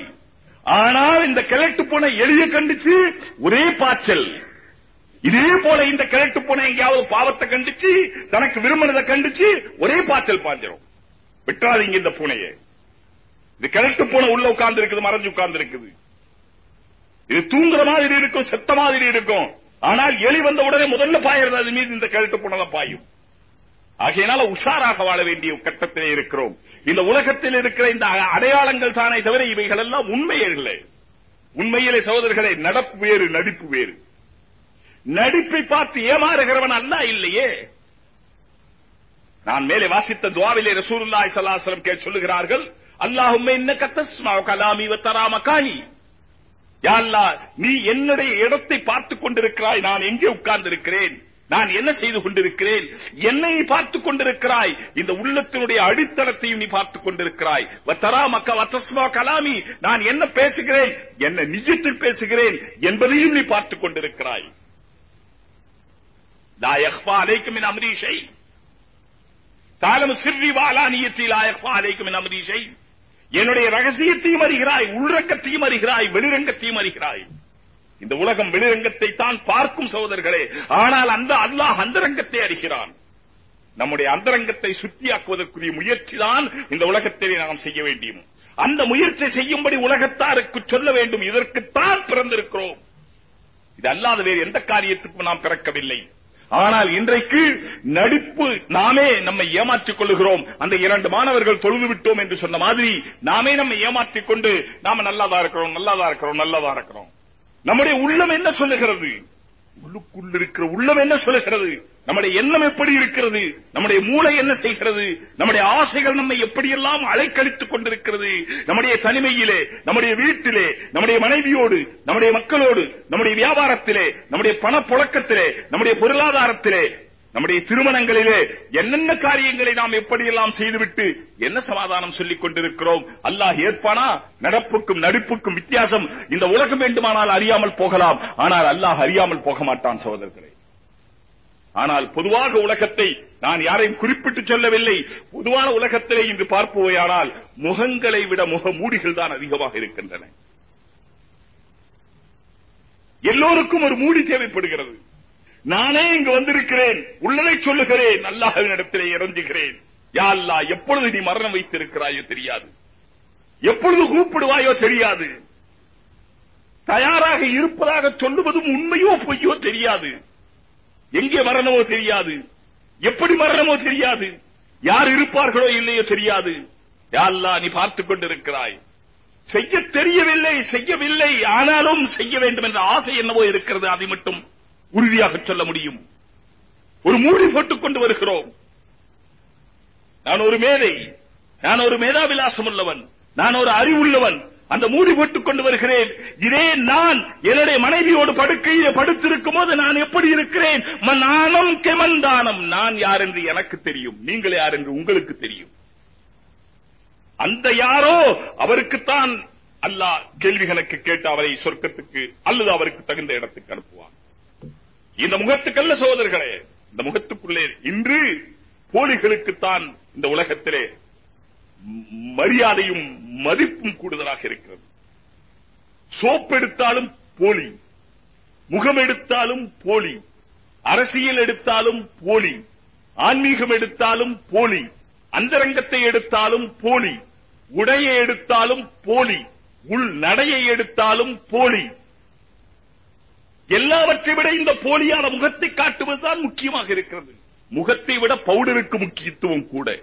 ஆனால் இந்த கிழட்டு போன எளிய கண்டிச்சு ஒரே பாய்ச்சல். இதே போல இந்த கிழட்டு போன எங்கேயாவது பாவத்தை கண்டிச்சு தனக்கு விரும்பினதை கண்டிச்சு ஒரே பாய்ச்சல் பாஞ்சிரும் விட்டுறாதீங்க இந்த பூனையை. இது கிழட்டு போன உள்ள உட்கார்ந்து இருக்குது மறைஞ்சு உட்கார்ந்து இருக்குது. இது தூங்குற மாதிரி இருக்கும் செத்த மாதிரி இருக்கும். ஆனால் எலி வந்த உடனே முதல்ல பாயறது அது மீது இந்த கிழட்டு போனதான் பாயும். ஆகையினால உஷாராக வாழ வேண்டிய கட்டத்திலே இருக்கிறோம். இந்த உலகத்தில் இருக்கிற இந்த அடையாளங்கள் தானே தவிர இவைகள் எல்லாம் உண்மையர்களே. உண்மையிலே சகோதரர்களே நடப்பு வேறு நடிப்பு வேறு. நடிப்பை பார்த்து ஏமாறுகிறவன் அல்ல இல்லையே. நான் மேலே வாசித்த துவாவிலே ரசூலுல்லாஹி ஸல்லல்லாஹு அலைஹி வஸல்லம் சொல்லுகிறார்கள் அல்லாஹும்ம இன்னக தஸ்மஉ கலாமி வ தரா மகானி. யா அல்லாஹ் நீ என்னுடைய இடத்தை பார்த்துக் கொண்டிருக்கிறாய் நான் எங்கே உட்கார்ந்திருக்கிறேன்? நான் என்ன செய்து கொண்டிருக்கிறேன்? என்னை பார்த்துக் கொண்டிருக்கிறாய். இந்த உள்ளத்தினுடைய அடித்தளத்தையும் நீ பார்த்துக் கொண்டிருக்கிறாய். வத்தரா மக்க வத்தஸ்மா கலாமி. நான் என்ன பேசுகிறேன்? என்ன நிஜத்தில் பேசுகிறேன் என்பதையும் நீ பார்த்துக் கொண்டிருக்கிறாய். லா யக்ஃபா அலைக்கும் மின் அம்ரி ஷை. தாலம் சிர்ரி வாலானியத்தி லா அலைக்கும் மின் அம்ரி ஷை. என்னுடைய ரகசியத்தையும் அறிகிறாய் உள்ரங்கத்தையும் அறிகிறாய் வெளிரங்கத்தையும் அறிகிறாய். இந்த உலகம் வெளிரங்கத்தை தான் பார்க்கும் சகோதரர்களே. ஆனால் அந்த அல்லாஹ் அந்தரங்கத்தை அறிகிறான். நம்முடைய அந்தரங்கத்தை சுத்தியாக்குவதற்குரிய முயற்சி தான் இந்த உலகத்திலே நாம் செய்ய வேண்டியும். அந்த முயற்சி செய்யும்படி உலகத்தாருக்கு சொல்ல வேண்டும். இதற்குத்தான் பிறந்திருக்கிறோம். இது அல்லாத வேறு எந்த காரியத்துக்கும் நாம் பிறக்கவில்லை. ஆனால் இன்றைக்கு நடிப்பு நாமே நம்மை ஏமாற்றிக் கொள்ளுகிறோம். அந்த இரண்டு மாணவர்கள் தொழுது விட்டோம் என்று சொன்ன மாதிரி நாமே நம்மை ஏமாற்றிக் கொண்டு நாம நல்லாதா இருக்கிறோம் நல்லாதா இருக்கிறோம் நல்லாதா இருக்கிறோம். நம்முடைய உள்ளம் என்ன சொல்லுகிறது? உள்ளுக்குள் இருக்கிற உள்ளம் என்ன சொல்லுகிறது? நம்முடைய எண்ணம் எப்படி இருக்கிறது? நம்முடைய மூளை என்ன செய்கிறது? நம்முடைய ஆசைகள் நம்மை எப்படியெல்லாம் அலைக்கழித்துக் கொண்டிருக்கிறது? நம்முடைய தனிமையிலே நம்முடைய வீட்டிலே நம்முடைய மனைவியோடு நம்முடைய மக்களோடு நம்முடைய வியாபாரத்திலே நம்முடைய பணப்புழக்கத்திலே நம்முடைய பொருளாதாரத்திலே நம்முடைய திருமணங்களிலே என்னென்ன காரியங்களை நாம் எப்படியெல்லாம் செய்துவிட்டு என்ன சமாதானம் சொல்லிக் கொண்டிருக்கிறோம்? அல்லாஹ் ஏற்பானா? நடப்புக்கும் நடிப்புக்கும் வித்தியாசம். இந்த உலகம் வேண்டுமானால் அறியாமல் போகலாம். ஆனால் அல்லாஹ் அறியாமல் போக மாட்டான் சகோதரர்களே. ஆனால் பொதுவாக உலகத்தை நான் யாரையும் குறிப்பிட்டு சொல்லவில்லை. பொதுவான உலகத்திலே இன்று பார்ப்போயானால் முகங்களை விட முக மூடிகள் தான் அதிகமாக இருக்கின்றன. எல்லோருக்கும் ஒரு மூடி தேவைப்படுகிறது. நானே இங்கு வந்திருக்கிறேன். உள்ளதை சொல்லுகிறேன். அல்லாஹின் இடத்திலே இறங்குகிறேன். யா அல்லாஹ் எப்பொழுது நீ மரணம் வைத்திருக்கிறாயோ தெரியாது. எப்பொழுது கூப்பிடுவாயோ தெரியாது. தயாராக இருப்பதாக சொல்லுவதும் உண்மையோ பொய்யோ தெரியாது. எங்கே மரணமோ தெரியாது. எப்படி மரணமோ தெரியாது. யார் இருப்பார்களோ இல்லையோ தெரியாது. யா அல்லாஹ் நீ பார்த்துக் கொண்டிருக்கிறாய். செய்ய தெரியவில்லை செய்யவில்லை. ஆனாலும் செய்ய வேண்டும் என்ற ஆசை என்னவோ இருக்கிறது. அதை மட்டும் உறுதியாக சொல்ல முடியும். ஒரு மூடி போட்டுக் கொண்டு வருகிறோம். நான் ஒரு மேதை. நான் ஒரு மேதாவிலாசம் உள்ளவன் நான் ஒரு அறிவுள்ளவன். அந்த மூடி போட்டுக் கொண்டு வருகிறேன். இதே நான் என்னுடைய மனைவியோடு படுக்கையிலே படுத்திருக்கும் போது நான் எப்படி இருக்கிறேன்? நானும் கெமந்தானம். நான் யார் என்று எனக்கு தெரியும். நீங்கள் யார் என்று உங்களுக்கு தெரியும். அந்த யாரோ அவருக்குத்தான் அல்லாஹ் கேள்வி கணக்கு கேட்டு அவரை சொர்க்கத்துக்கு அல்லது அவருக்கு தகுந்த இடத்துக்கு அனுப்புவான். இந்த முகத்துக்கல்ல சோதர்களே இந்த முகத்துக்குள்ளே இன்று போலிகளுக்குத்தான் இந்த உலகத்திலே மரியாதையும் மதிப்பும் கூடுதலாக இருக்கிறது. சோப் எடுத்தாலும் போலி முகம் எடுத்தாலும் போலி அரசியல் எடுத்தாலும் போலி ஆன்மீகம் எடுத்தாலும் போலி அந்தரங்கத்தை எடுத்தாலும் போலி உடையை எடுத்தாலும் போலி உள் நடையை எடுத்தாலும் போலி எல்லாவற்றை விட இந்த போலியான முகத்தை காட்டுவதுதான் முக்கியமாக இருக்கிறது. முகத்தை விட பவுடருக்கு முக்கியத்துவம் கூட.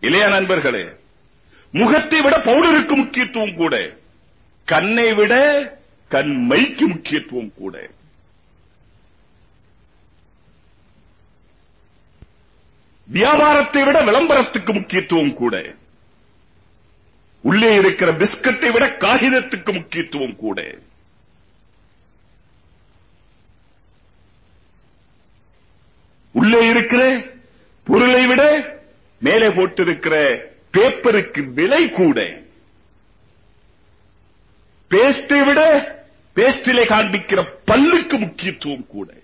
இளைய நண்பர்களே முகத்தை விட பவுடருக்கு முக்கியத்துவம் கூட. கண்ணை விட கண் மைக்கு முக்கியத்துவம் கூட. வியாபாரத்தை விட விளம்பரத்துக்கு முக்கியத்துவம் கூட. உள்ளே இருக்கிற பிஸ்கட்டை விட காகிதத்துக்கு முக்கியத்துவம் கூட. உள்ளே இருக்கிற பொருளை விட மேலே போட்டிருக்கிற பேப்பருக்கு விலை கூட. பேஸ்டை விட பேஸ்டிலே காண்பிக்கிற பல்லுக்கு முக்கியத்துவம் கூட.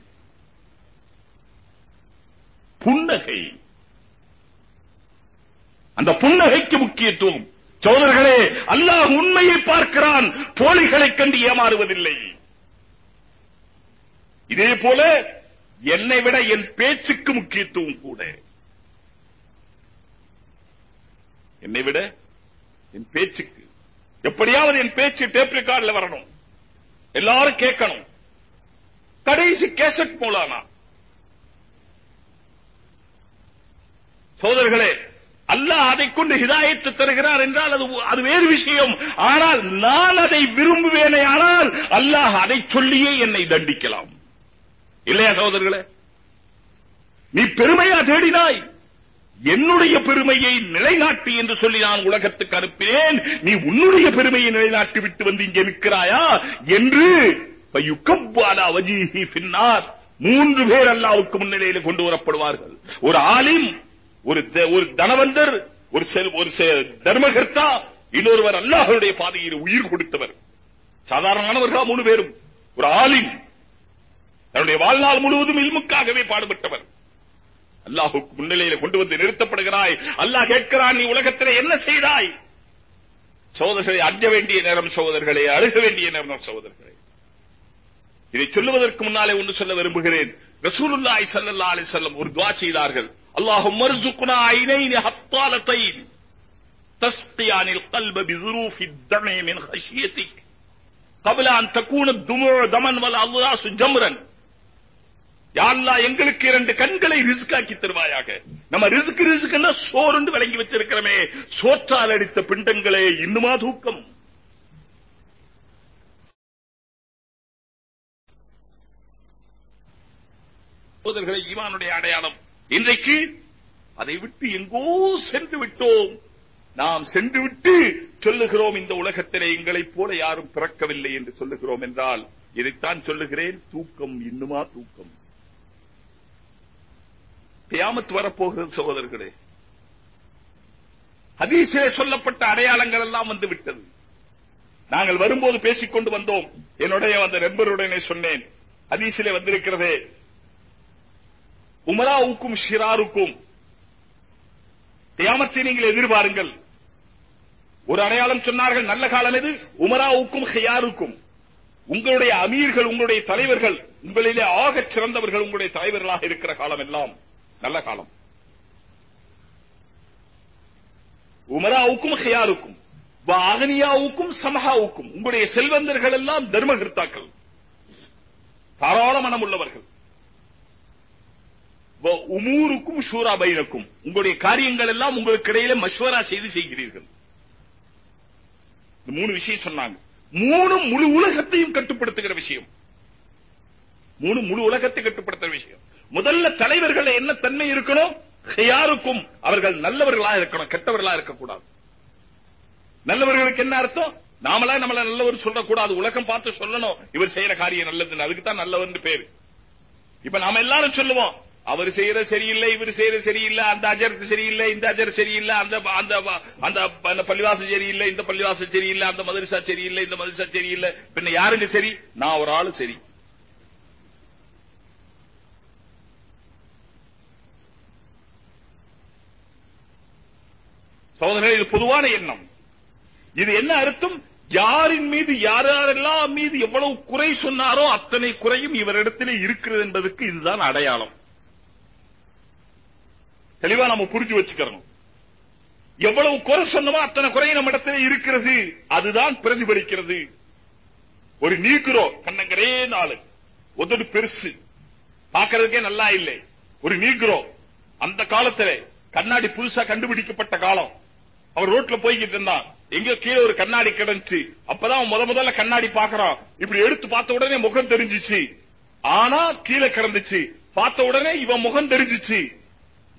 புன்னகை. அந்த புன்னகைக்கு முக்கியத்துவம் சோதர்களே அல்லாஹ் உண்மையை பார்க்கிறான். போலிகளைக் கண்டு ஏமாறுவதில்லை. இதே போல என்னை விட என் பேச்சுக்கு முக்கியத்துவம் கூட. என்னை விட என் பேச்சுக்கு. எப்படியாவது என் பேச்சு டேப் ரெக்கார்ட்ல வரணும். எல்லாரும் கேட்கணும். கடைசி கேசட் மூலானா சோதர்களே அல்லாஹ் அதை கொண்டு ஹிதாயத்து தருகிறார் என்றால் அது அது வேறு விஷயம். ஆனால் நான் அதை விரும்புவேனே ஆனால் அல்லாஹ் அதை சொல்லியே என்னை தண்டிக்கலாம். இல்லையா சகோதரர்களே? நீ பெருமையா தேடினாய். என்னுடைய பெருமையை நிலைநாட்டு என்று சொல்லி நான் உலகத்துக்கு அனுப்பினேன். நீ உன்னுடைய பெருமையை நிலைநாட்டி விட்டு வந்து இங்கே நிற்கிறாயா என்று பின்னார் மூன்று பேர் அல்லாவுக்கு முன்னிலையில் கொண்டு வரப்படுவார்கள். ஒரு ஆலிம் ஒரு த- ஒரு தனவந்தர் ஒரு செல்- ஒரு செ- தர்மகர்த்தா இன்னொருவர் அல்லாஹருடைய பாதையில் உயிர் கொடுத்தவர். சாதாரணமானவர்களா மூணு பேரும். ஒரு ஆலிம். தன்னுடைய வாழ்நாள் முழுவதும் இல்முக்காகவே பாடுபட்டவர். அல்லாஹுக்கு முன்னிலையில கொண்டு வந்து நிறுத்தப்படுகிறாய். அல்லாஹ் கேட்கிறான் நீ உலகத்திலே என்ன செய்தாய்? சோதர்களை அஞ்ச வேண்டிய நேரம் சோதர்களை அழுக வேண்டிய நேரம் சோதர்களை இதை சொல்லுவதற்கு முன்னாலே ஒன்று சொல்ல விரும்புகிறேன். ரசூலுல்லாய் ஸல்லல்லாஹு அலைஹி வஸல்லம் ஒரு துவா செய்தார்கள். அல்லாஹும் மர்சுக்னா ஐனைன் ஹத்தாலத்தைன் تسقيان القلب بظروف الدم من خشيتك قبل أن تكون الدموع دما والأضراس جمرا யா அல்லாஹ் எங்களுக்கு இரண்டு கண்களை ரிஸ்காக்கி தருவாயாக நம்ம ரிஸ்க் ரிஸ்க்னா சோறுண்டு விளங்கி வச்சிருக்கிறோமே சோற்றால் அடித்த பிண்டங்களே இன்னுமா தூக்கம் சகோதரர்களே ஈமானுடைய அடையாளம் இன்றைக்கு அதை விட்டு எங்கோ சென்று விட்டோம். நாம் சென்று விட்டு சொல்லுகிறோம் இந்த உலகத்திலே எங்களைப் போல யாரும் பிறக்கவில்லை என்று சொல்லுகிறோம் என்றால் இதைத்தான் சொல்லுகிறேன் தூக்கம் இன்னுமா தூக்கம்? கியாமத் வரப்போகிறது சகோதரர்களே. ஹதீஸிலே சொல்லப்பட்ட அடையாளங்கள் எல்லாம் வந்து விட்டது. நாங்கள் வரும்போது பேசிக்கொண்டு வந்தோம். என்னுடைய அந்த நண்பருடனே சொன்னேன் ஹதீஸிலே வந்திருக்கிறதே உமராவுக்கும் ஷிராருக்கும் தியாமத்தை நீங்கள் எதிர்பாருங்கள். ஒரு அடையாளம் சொன்னார்கள் நல்ல காலம் எது? உமராவுக்கும் ஹியாருக்கும் உங்களுடைய அமீர்கள் உங்களுடைய தலைவர்கள் உங்களிலே ஆகச் சிறந்தவர்கள் உங்களுடைய தலைவர்களாக இருக்கிற காலம் எல்லாம். நல்ல காலம். உமராவுக்கும் ஹியாருக்கும் அகனியாவுக்கும் சமஹாவுக்கும் உங்களுடைய செல்வந்தர்கள் எல்லாம் தர்மகர்த்தாக்கள். தாராள மனம் உள்ளவர்கள் உமூருக்கும் ஷூரா பைனக்கும். உங்களுடைய காரியங்கள் எல்லாம் உங்களுக்கு இடையில மஷ்வரா செய்து செய்கிறீர்கள். மூணு விஷயம் சொன்னாங்க. மூணு முழு உலகத்தையும் கட்டுப்படுத்துகிற விஷயம். மூணு முழு உலகத்தை கட்டுப்படுத்துகிற விஷயம். முதல்ல தலைவர்கள் என்ன தன்மை இருக்கணும்? யாருக்கும் அவர்கள் நல்லவர்களா இருக்கணும். கெட்டவர்களா இருக்கக்கூடாது. நல்லவர்களுக்கு என்ன அர்த்தம்? நாமளா நம்மள நல்லவர் சொல்லக்கூடாது. உலகம் பார்த்து சொல்லணும். இவர் செய்யற காரியம் நல்லதுன்னு. அதுக்கு தான் நல்லவர்னு பேரு. இப்ப நாம எல்லாரும் சொல்லுவோம். அவர் செய்யற சரியில்லை இவர் செய்யற சரியில்லை அந்த அஜர் சரியில்லை இந்த அஜர் சரியில்லை அந்த அந்த அந்த பள்ளிவாசம் சரியில்லை இந்த பள்ளிவாசம் சரியில்லை அந்த மதரசா சரியில்லை இந்த மதரசா சரியில்லை. பின்ன யாருங்க சரி? நான் ஒரு ஆளு சரி. சோதனை இது பொதுவான எண்ணம். இது என்ன அர்த்தம்? யாரின் மீது யார் யாரெல்லாம் மீது எவ்வளவு குறை சொன்னாரோ அத்தனை குறையும் இவரிடத்திலே இருக்கிறது என்பதற்கு இதுதான் அடையாளம். தெளிவா நம்ம புரிஞ்சு வச்சுக்கிறோம் எவ்வளவு குறை சொன்னமோ அத்தனை குறை நம்ம இடத்துல இருக்கிறது. அதுதான் பிரதிபலிக்கிறது. ஒரு நீக்குறோ கண்ணங்கரே நாள். உதடு பெருசு. பாக்குறதுக்கே நல்லா இல்லை. ஒரு நீக்குறோ அந்த காலத்துல கண்ணாடி புதுசா கண்டுபிடிக்கப்பட்ட காலம். அவர் ரோட்ல போய்கிட்டு இருந்தான் எங்க கீழே ஒரு கண்ணாடி கிடந்துச்சு. அப்பதான் முத முதல்ல கண்ணாடி பாக்குறான் இப்படி எடுத்து பார்த்த உடனே முகம் தெரிஞ்சிச்சு. ஆனா கீழே கிடந்துச்சு. பார்த்த உடனே இவன் முகம் தெரிஞ்சிச்சு.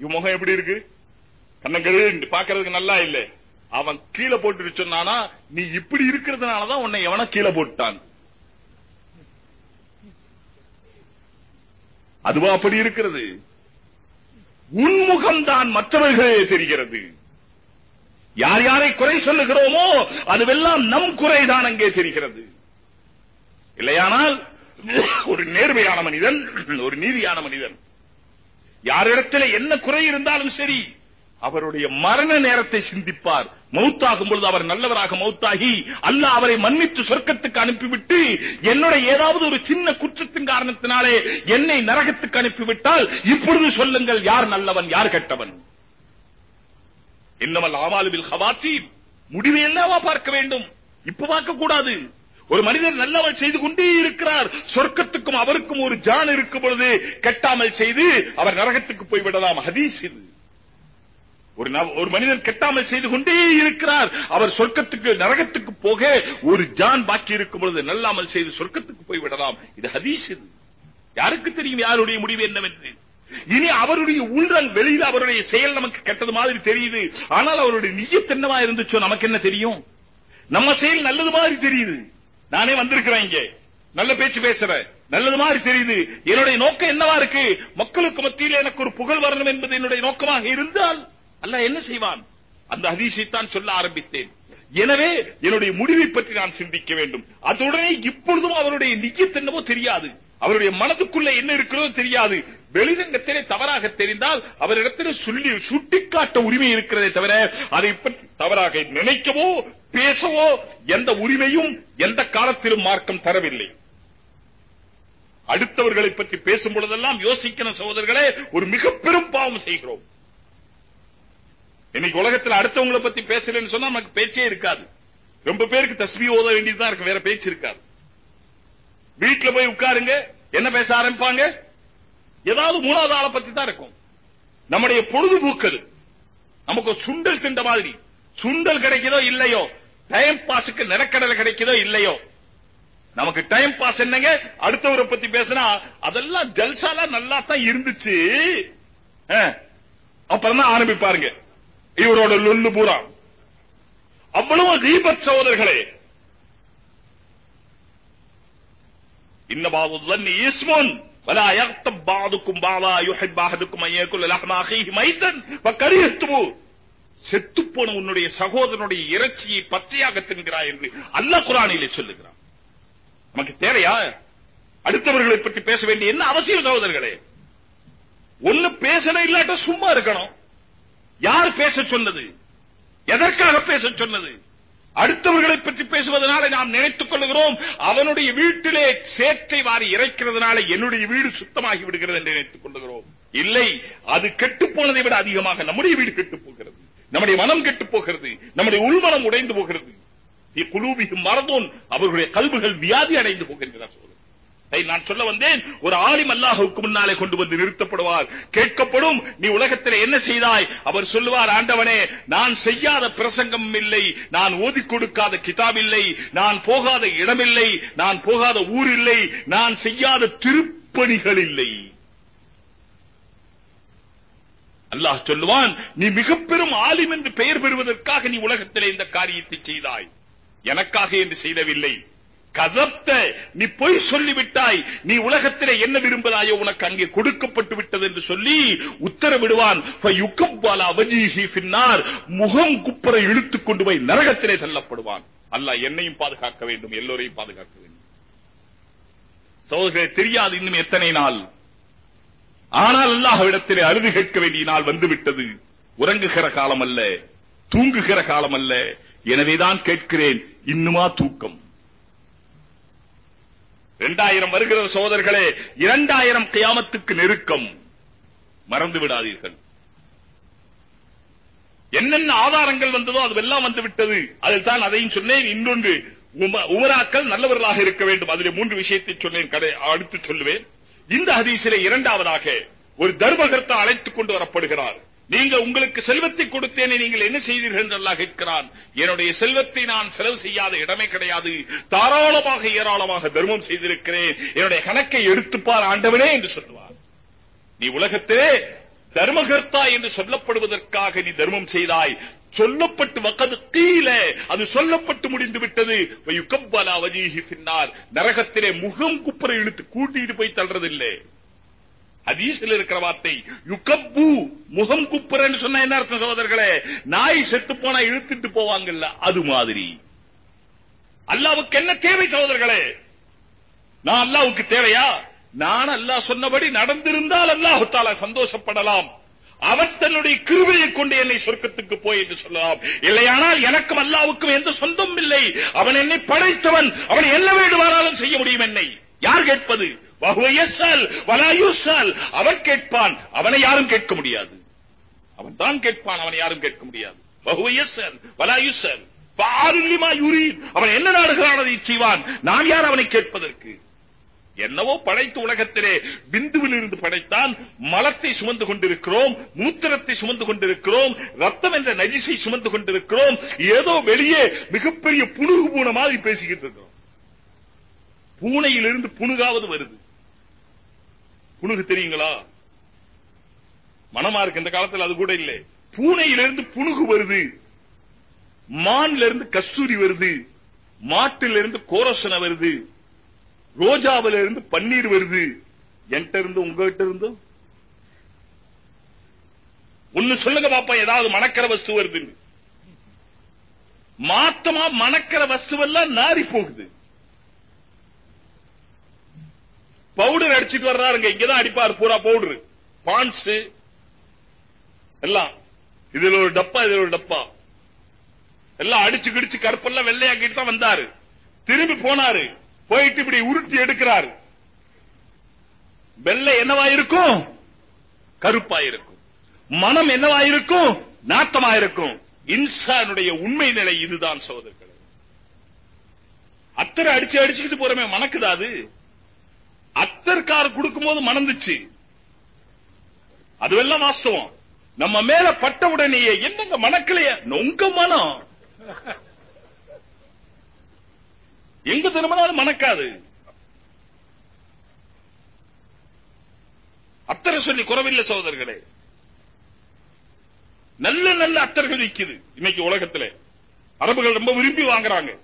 இவன் முகம் எப்படி இருக்கு? கண்ணங்கரு பாக்குறதுக்கு நல்லா இல்ல. அவன் கீழே போட்டு சொன்னானா நீ இப்படி இருக்கிறதுனாலதான் உன்னை எவன கீழே போட்டான் அதுவா அப்படி இருக்கிறது? உன்முகம் தான் மற்றவர்களே தெரிகிறது. யார் யாரை குறை சொல்லுகிறோமோ அதுவெல்லாம் நம் குறைதான் அங்கே தெரிகிறது. இல்லையானால் ஒரு நேர்மையான மனிதன் ஒரு நீதியான மனிதன் யாரிடத்தில் என்ன குறை இருந்தாலும் சரி அவருடைய மரண நேரத்தை சிந்திப்பார். மௌத்தாகும் பொழுது அவர் நல்லவராக மௌத்தாகி அல்ல அவரை மன்னித்து சொர்க்கத்துக்கு அனுப்பிவிட்டு என்னுடைய ஏதாவது ஒரு சின்ன குற்றத்தின் காரணத்தினாலே என்னை நரகத்துக்கு அனுப்பிவிட்டால் இப்பொழுது சொல்லுங்கள் யார் நல்லவன் யார் கெட்டவன்? இன்னமல் ஆமாலுவில் ஹவாத்தி முடிவை என்னவா பார்க்க வேண்டும்? இப்ப பார்க்க கூடாது ஒரு மனிதர் நல்லவன் செய்து கொண்டே இருக்கிறார். சொர்க்கத்துக்கும் அவருக்கும் ஒரு ஜான் இருக்கும் பொழுது கெட்டாமல் செய்து அவர் நரகத்துக்கு போய்விடலாம் ஹதீஸ் இது ஒரு ஒரு மனிதன் கெட்டாமல் செய்து கொண்டே இருக்கிறார். அவர் சொர்க்கத்துக்கு நரகத்துக்கு போக ஒரு ஜான் பாக்கி இருக்கும் பொழுது நல்லாமல் செய்து சொர்க்கத்துக்கு போய்விடலாம் இது ஹதீஸ் இது யாருக்கு தெரியும் யாருடைய முடிவு என்னவென்று? இனி அவருடைய ஊழல் வெளியில அவருடைய செயல் நமக்கு கெட்டது மாதிரி தெரியுது. ஆனால் அவருடைய நிஜ தென்னமா இருந்துச்சோ நமக்கு என்ன தெரியும்? நம்ம செயல் நல்லது மாதிரி தெரியுது. நானே வந்திருக்கிறேன் இங்கே. நல்ல பேச்சு பேசுறேன் நல்லது மாதிரி தெரியுது. என்னுடைய நோக்கம் என்னவா இருக்கு? மக்களுக்கு மத்தியில் எனக்கு ஒரு புகழ் வரணும் என்பது என்னுடைய நோக்கமாக இருந்தால் அல்ல என்ன செய்வான்? அந்த ஹதீஸைத்தான் சொல்ல ஆரம்பித்தேன். எனவே என்னுடைய முடிவை பற்றி நான் சிந்திக்க வேண்டும். அதுடனே இப்பொழுதும் அவருடைய நிஜத் என்னவோ தெரியாது. அவருடைய மனதுக்குள்ள என்ன இருக்கிறதோ தெரியாது. வெளிரங்கத்திலே தவறாக தெரிந்தால் அவரிடத்தில் சொல்லி சுட்டிக்காட்ட உரிமை இருக்கிறதே தவிர அதை பற்றி தவறாக நினைக்கவோ பேசவோ எந்த உரிமையும் எந்த காலத்திலும் மார்க்கம் தரவில்லை. அடுத்தவர்களை பற்றி பேசும் பொழுதெல்லாம் யோசிக்கிற சகோதரர்களே ஒரு மிக பெரும் பாவம் செய்கிறோம். இன்னைக்கு உலகத்தில் அடுத்தவங்களை பத்தி பேசலன்னு சொன்னா நமக்கு பேச்சே இருக்காது. ரொம்ப பேருக்கு தஸ்மி ஓத வேண்டியதுதான் இருக்கு வேற பேச்சு இருக்காது. வீட்டுல போய் உட்காருங்க என்ன பேச ஆரம்பிப்பாங்க? ஏதாவது மூணாவது ஆளை பத்தி தான் இருக்கும். நம்முடைய பொழுதுபோக்கல் நமக்கு சுண்டல் திண்ட மாதிரி. சுண்டல் கிடைக்குதோ இல்லையோ டைம் பாஸுக்கு நிலக்கடலை கிடைக்குதோ இல்லையோ நமக்கு டைம் பாஸ் என்னங்க அடுத்தவரை பத்தி பேசினா அதெல்லாம் ஜல்சாலாம் நல்லா தான் இருந்துச்சு அப்புறம் தான் ஆரம்பிப்பாருங்க இவரோட லொல்லு பூரா அவ்வளவு தீபத் சகோதரர்களே இன்னபாவுதன் ஈஸ்மோன் ولا يغتب بعضكم بعضا يحب احدكم ان ياكل لحم اخيه ميتا فكرهتموه செத்து போன உன்னுடைய சகோதரனுடைய இறைச்சியை பச்சையாக தின்கிறாய் என்று அல்ல குரானிலே சொல்லுகிறான். நமக்கு தேவையா? அடுத்தவர்களை பற்றி பேச வேண்டிய என்ன அவசியம் சகோதரர்களே? ஒண்ணு பேசணும் இல்லாட்ட சும்மா இருக்கணும். யார் பேச சொன்னது? எதற்காக பேச சொன்னது? அடுத்தவர்களை பற்றி பேசுவதனால நாம் நினைத்துக் கொள்கிறோம் அவனுடைய வீட்டிலே சேற்றை வாரி இறைக்கிறதுனால என்னுடைய வீடு சுத்தமாகி விடுகிறது என்று நினைத்துக் கொள்கிறோம் இல்லை அது கெட்டு போனதை விட அதிகமாக நம்முடைய வீடு கெட்டு போகிறது. நம்முடைய மனம் கெட்டு போகிறது நம்முடைய உள்மனம் உடைந்து போகிறது. குலூபிகும் மரதோன் அவர்களுடைய கல்விகள் வியாதி அடைந்து போகின்றன நான் சொல்ல வந்தேன் ஒரு ஆலிம் அல்லாஹுக்கு முன்னாலே கொண்டு வந்து நிறுத்தப்படுவார். கேட்கப்படும் நீ உலகத்தில் என்ன செய்தாய்? அவர் சொல்லுவார் ஆண்டவனே நான் செய்யாத பிரசங்கம் இல்லை நான் ஓதி கொடுக்காத கிதாப் இல்லை நான் போகாத இடமில்லை நான் போகாத ஊர் இல்லை நான் செய்யாத திருப்பணிகள் இல்லை. அல்லாஹ் சொல்லுவான் நீ மிக பெரும் ஆலிம் என்று பெயர் பெறுவதற்காக நீ உலகத்திலே இந்த காரியத்தை செய்தாய். எனக்காக என்று செய்தவில்லை. கதப்த நீ பொய் சொல்லிவிட்டாய். நீ உலகத்திலே என்ன விரும்புகிறாயோ உனக்கு அங்கே கொடுக்கப்பட்டு விட்டது என்று சொல்லி உத்தரவிடுவான். முகம் குப்பரை இழுத்துக் கொண்டு போய் நரகத்திலே தள்ளப்படுவான். அல்ல என்னையும் பாதுகாக்க வேண்டும் எல்லோரையும் பாதுகாக்க வேண்டும். சோதர்களே தெரியாது இன்னும் எத்தனை நாள்? ஆனால் அல்லாஹ்விடத்திலே அழுது கேட்க வேண்டிய நாள் வந்துவிட்டது. உறங்குகிற காலம் அல்ல தூங்குகிற காலம் அல்ல எனவேதான் கேட்கிறேன் இன்னுமா தூக்கம். இரண்டாயிரம் வருகிற சோதர்களே இரண்டாயிரம் கியாமத்துக்கு நெருக்கம். மறந்து விடாதீர்கள். என்னென்ன ஆதாரங்கள் வந்ததோ அதுவெல்லாம் வந்து விட்டது அதில் தான் அதையும் சொன்னேன். இன்னொன்று உமராக்கள் நல்லவர்களாக இருக்க வேண்டும். அதில் மூன்று விஷயத்தை சொன்னேன். கடை அடுத்து சொல்லுவேன். இந்த ஹதீசிலே இரண்டாவதாக ஒரு தர்மகர்த்தா அழைத்துக் கொண்டு வரப்படுகிறார். நீங்க உங்களுக்கு செல்வத்தை கொடுத்தேனே நீங்கள் என்ன செய்தீர்கள் என்று அல்லாஹ் கேட்கிறான். என்னுடைய செல்வத்தை நான் செலவு செய்யாத இடமே கிடையாது. தாராளமாக ஏராளமாக தர்மம் செய்திருக்கிறேன். என்னுடைய கணக்கை எடுத்துப்பார் ஆண்டவனே என்று சொல்லுவார். நீ உலகத்திலே தர்மகர்த்தா என்று சொல்லப்படுவதற்காக நீ தர்மம் செய்தாய். சொல்லப்பட்டு வக்கது கீழே. அது சொல்லப்பட்டு முடிந்து விட்டது. யுகப்பலா வஜீஹி பின்னார் நரகத்திலே முகம் குப்புற இழுத்து கூட்டிட்டு போய் தள்ளுறதில்லை. அதீசில் இருக்கிற வார்த்தை யுகப்பு முகம் குப்புறன்னு சொன்னா என்ன அர்த்தம் சகோதரர்களே? நாய் செத்து போனா இழுத்துட்டு போவாங்கல்ல அது மாதிரி. அல்லாவுக்கு என்ன தேவை சகோதரர்களே? நான் அல்லாவுக்கு தேவையா? நான் அல்லாஹ் சொன்னபடி நடந்திருந்தால் அல்லாஹு தாலா சந்தோஷப்படலாம். அவன் தன்னுடைய கிருவையை கொண்டு என்னை சொர்க்கத்துக்கு போய் என்று சொல்லலாம் இல்லையானால் எனக்கும் அல்லாவுக்கும் எந்த சொந்தம் இல்லை. அவன் என்னை படைத்தவன். அவன் என்ன வேண்டுமானாலும் செய்ய முடியும் என்னை. யார் கேட்பது? அவன் கேட்பான். அவனை யாரும் கேட்க முடியாது. அவன் தான் கேட்பான். அவனை யாரும் கேட்க முடியாது. அவன் என்ன நாடுகிறான் அதை செய்வான்? நான் யார் அவனை கேட்பதற்கு? என்னவோ படைத்து உலகத்திலே பிந்துவில் இருந்து படைத்தான் மலத்தை சுமந்து கொண்டிருக்கிறோம் மூத்திரத்தை சுமந்து கொண்டிருக்கிறோம் ரத்தம் என்ற நஜிசை சுமந்து கொண்டிருக்கிறோம் ஏதோ வெளியே மிகப்பெரிய புணுகு பூனை மாதிரி பேசிக்கிட்டு இருக்கிறோம். பூனையிலிருந்து புணுகாவது வருது. புணுகு தெரியுங்களா? மனமா இருக்கு இந்த காலத்தில் அது கூட இல்லை. பூனையிலிருந்து புணுகு வருது. மான்ல இருந்து கஸ்தூரி வருது. மாட்டிலிருந்து கோரசன வருது. ரோஜாவில இருந்து பன்னீர் வருது. என்கிட்ட இருந்து உங்ககிட்ட இருந்து? ஒண்ணு சொல்லுங்க பாப்பா ஏதாவது மணக்கிற வஸ்து வருது மாத்தமா மணக்கிற வஸ்துவெல்லாம் நாரி போகுது. பவுடர் அடிச்சிட்டு வர்றாருங்க இங்கதான் அடிப்பாரு பூரா பவுடர். பான்ஸ் எல்லாம். இதுல ஒரு டப்பா இதுல ஒரு டப்பா. எல்லாம் அடிச்சு கிடிச்சு கருப்பெல்லாம் வெள்ளையாக்கிட்டு தான் வந்தாரு. திரும்பி போனாரு. போயிட்டு இப்படி உருட்டி எடுக்கிறார். வெள்ளை என்னவா இருக்கும் கருப்பா இருக்கும் மனம் என்னவா இருக்கும் நாத்தமா இருக்கும் இன்சானுடைய உண்மை நிலை இதுதான் சோதர்கள் அத்தரை அடிச்சு அடிச்சுக்கிட்டு போறமே மணக்குதா அது? அத்தர்கார் கொடுக்கும் போது மணந்துச்சு. அதுவெல்லாம் வாஸ்தவம். நம்ம மேல பட்ட உடனேயே என்னங்க மணக்கலையே? உங்க மனம் எங்க திரும்பினாலும் மணக்காது. அத்தரை சொல்லி குறவில்லை சகோதரர்களே. நல்ல நல்ல அத்தர்கள் விற்குது இன்னைக்கு உலகத்துல. அரபுகள் ரொம்ப விரும்பி வாங்குறாங்க.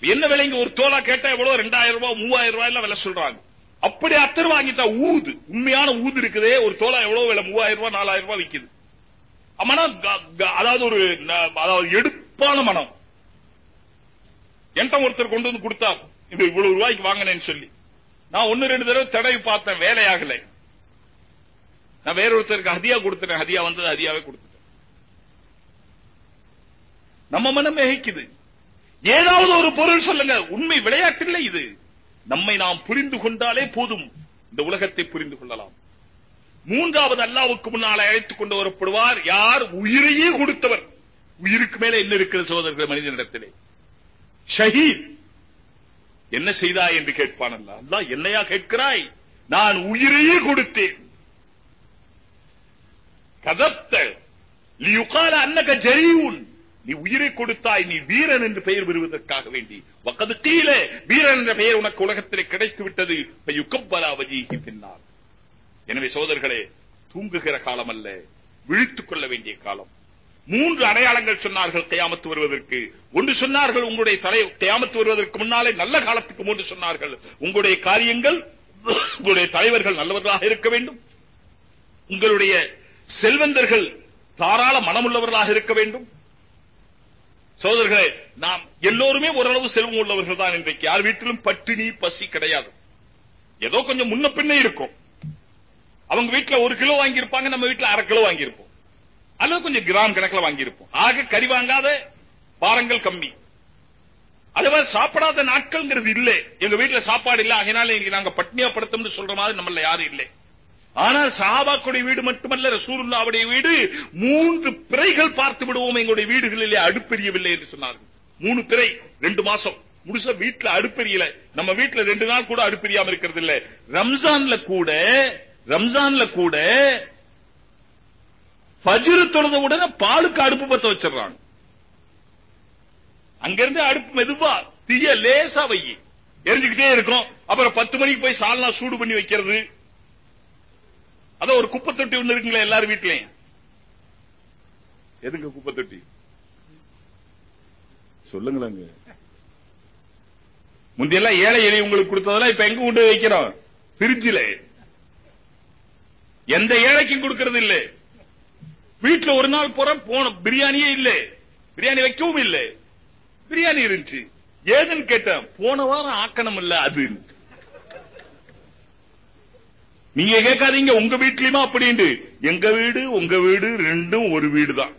என்ன விலைங்க ஒரு தோலா கேட்டா எவ்வளவு ரெண்டாயிரம் ரூபாய் மூவாயிரம் ரூபாய் எல்லாம் விலை சொல்றாங்க. அப்படி அத்தர் வாங்கிட்டா ஊது. உண்மையான ஊது இருக்குதே. ஒரு தோலா எவ்வளவு விலை? மூவாயிரம் ரூபாய் நாலாயிரம் ரூபாய் விற்குது. மனம் அதாவது ஒரு அதாவது எடுப்பான மனம். என்கிட்ட ஒருத்தர் கொண்டு வந்து கொடுத்தார். இப்படி இவ்வளவு ரூபாய்க்கு வாங்கினேன்னு சொல்லி. நான் ஒன்னு ரெண்டு தடவை தடவை பார்த்தேன் வேலையாகல. நான் வேற ஒருத்தருக்கு ஹதியா கொடுத்துட்டேன். ஹதியா வந்தது ஹதியாவே கொடுத்துட்டேன். நம்ம மனம் மிகைக்குது ஏதாவது ஒரு பொருள் சொல்லுங்க. உண்மை விளையாட்டில்லை இது. நம்மை நாம் புரிந்து கொண்டாலே போதும். இந்த உலகத்தை புரிந்து கொள்ளலாம். மூன்றாவது அல்லாவுக்கு முன்னால் அழைத்துக் கொண்டு வரப்படுவார் யார்? உயிரையே கொடுத்தவர். உயிருக்கு மேல என்ன இருக்கிற சோதரர்கள் மனிதனிடத்திலே? ஷஹீத். என்ன செய்தாய் என்று கேட்பான் அல்ல அல்லா என்னையா கேட்கிறாய்? நான் உயிரையே கொடுத்தேன். கதப்த லியுகால அன்னக ஜரீவுன் நீ உயிரை கொடுத்தாய் நீ வீரன் என்று பெயர் பெறுவதற்காக வேண்டி. வக்கது கீழே வீரன் என்ற பெயர் உனக்கு உலகத்திலே கிடைத்து விட்டது யுக்கம்பலாவஜிக்கு பின்னால் எனவே சோதர்களே தூங்குகிற காலம் அல்ல விழித்துக் கொள்ள வேண்டிய காலம். மூன்று அடையாளங்கள் சொன்னார்கள் கையாமத்து வருவதற்கு. ஒன்று சொன்னார்கள் உங்களுடைய தலை கையாமத்து வருவதற்கு முன்னாலே நல்ல காலத்துக்கு மூன்று சொன்னார்கள். உங்களுடைய காரியங்கள் உங்களுடைய தலைவர்கள் நல்லவர்களாக இருக்க வேண்டும். உங்களுடைய செல்வந்தர்கள் தாராள மனமுள்ளவர்களாக இருக்க வேண்டும். சோதர்களே நாம் எல்லோருமே ஓரளவு செல்வம் உள்ளவர்கள் தான் இன்றைக்கு. யார் வீட்டிலும் பட்டினி பசி கிடையாது. ஏதோ கொஞ்சம் முன்ன பின்னே இருக்கும். அவங்க வீட்டுல ஒரு கிலோ வாங்கியிருப்பாங்க நம்ம வீட்டுல அரை கிலோ வாங்கியிருப்போம். அல்லது கொஞ்சம் கிராம் கணக்கில் வாங்கியிருப்போம். ஆக கறி வாங்காத பாரங்கள் கம்மி. அதே மாதிரி சாப்பிடாத நாட்கள்ங்கிறது இல்லை. எங்க வீட்டுல சாப்பாடு இல்ல அதனால இன்னைக்கு நாங்க பட்னியா படுத்தோம்னு சொல்ற மாதிரி நம்மள யாரும் இல்லை. ஆனால் சஹாபாக்குடைய வீடு மட்டுமல்ல ரசூருல்லாவுடைய வீடு மூன்று பிறைகள் பார்த்து விடுவோம். எங்களுடைய வீடுகளிலே அடுப்பெரியவில்லை என்று சொன்னார்கள். மூணு பிறை ரெண்டு மாசம். முழுச வீட்டுல அடுப்பெரியல. நம்ம வீட்டுல ரெண்டு நாள் கூட அடுப்பெரியாம இருக்கிறது இல்ல. ரம்ஜான்ல கூட ரம்ஜான்ல கூட பஜிரு தொழுத உடனே பாலுக்கு அடுப்பு பத்த வச்சிடறாங்க. அங்கிருந்து அடுப்பு மெதுவா தீய லேசா வை. எரிஞ்சுக்கிட்டே இருக்கும். அப்புறம் பத்து மணிக்கு போய் சால்னா சூடு பண்ணி வைக்கிறது. அதான் ஒரு குப்பை தொட்டி ஒண்ணு இருக்குங்களா எல்லாரும் வீட்லயும். எதுங்க குப்பை தொட்டி சொல்லுங்களேங்க. முந்தையெல்லாம் ஏழை எலி உங்களுக்கு கொடுத்ததெல்லாம் இப்ப எங்க கொண்டு வைக்கிறோம்? பிரிட்ஜில எந்த ஏழைக்கும் கொடுக்கறது இல்ல. வீட்டுல ஒரு நாள் போற போன பிரியாணியே இல்ல. பிரியாணி வைக்கவும் இல்ல. பிரியாணி இருந்துச்சு. ஏதுன்னு கேட்டேன் போன வாரம் ஆக்கணும் இல்ல அது. நீங்க கேட்காதீங்க உங்க வீட்லயுமா அப்படின்ட்டு. எங்க வீடு உங்க வீடு ரெண்டும் ஒரு வீடு தான்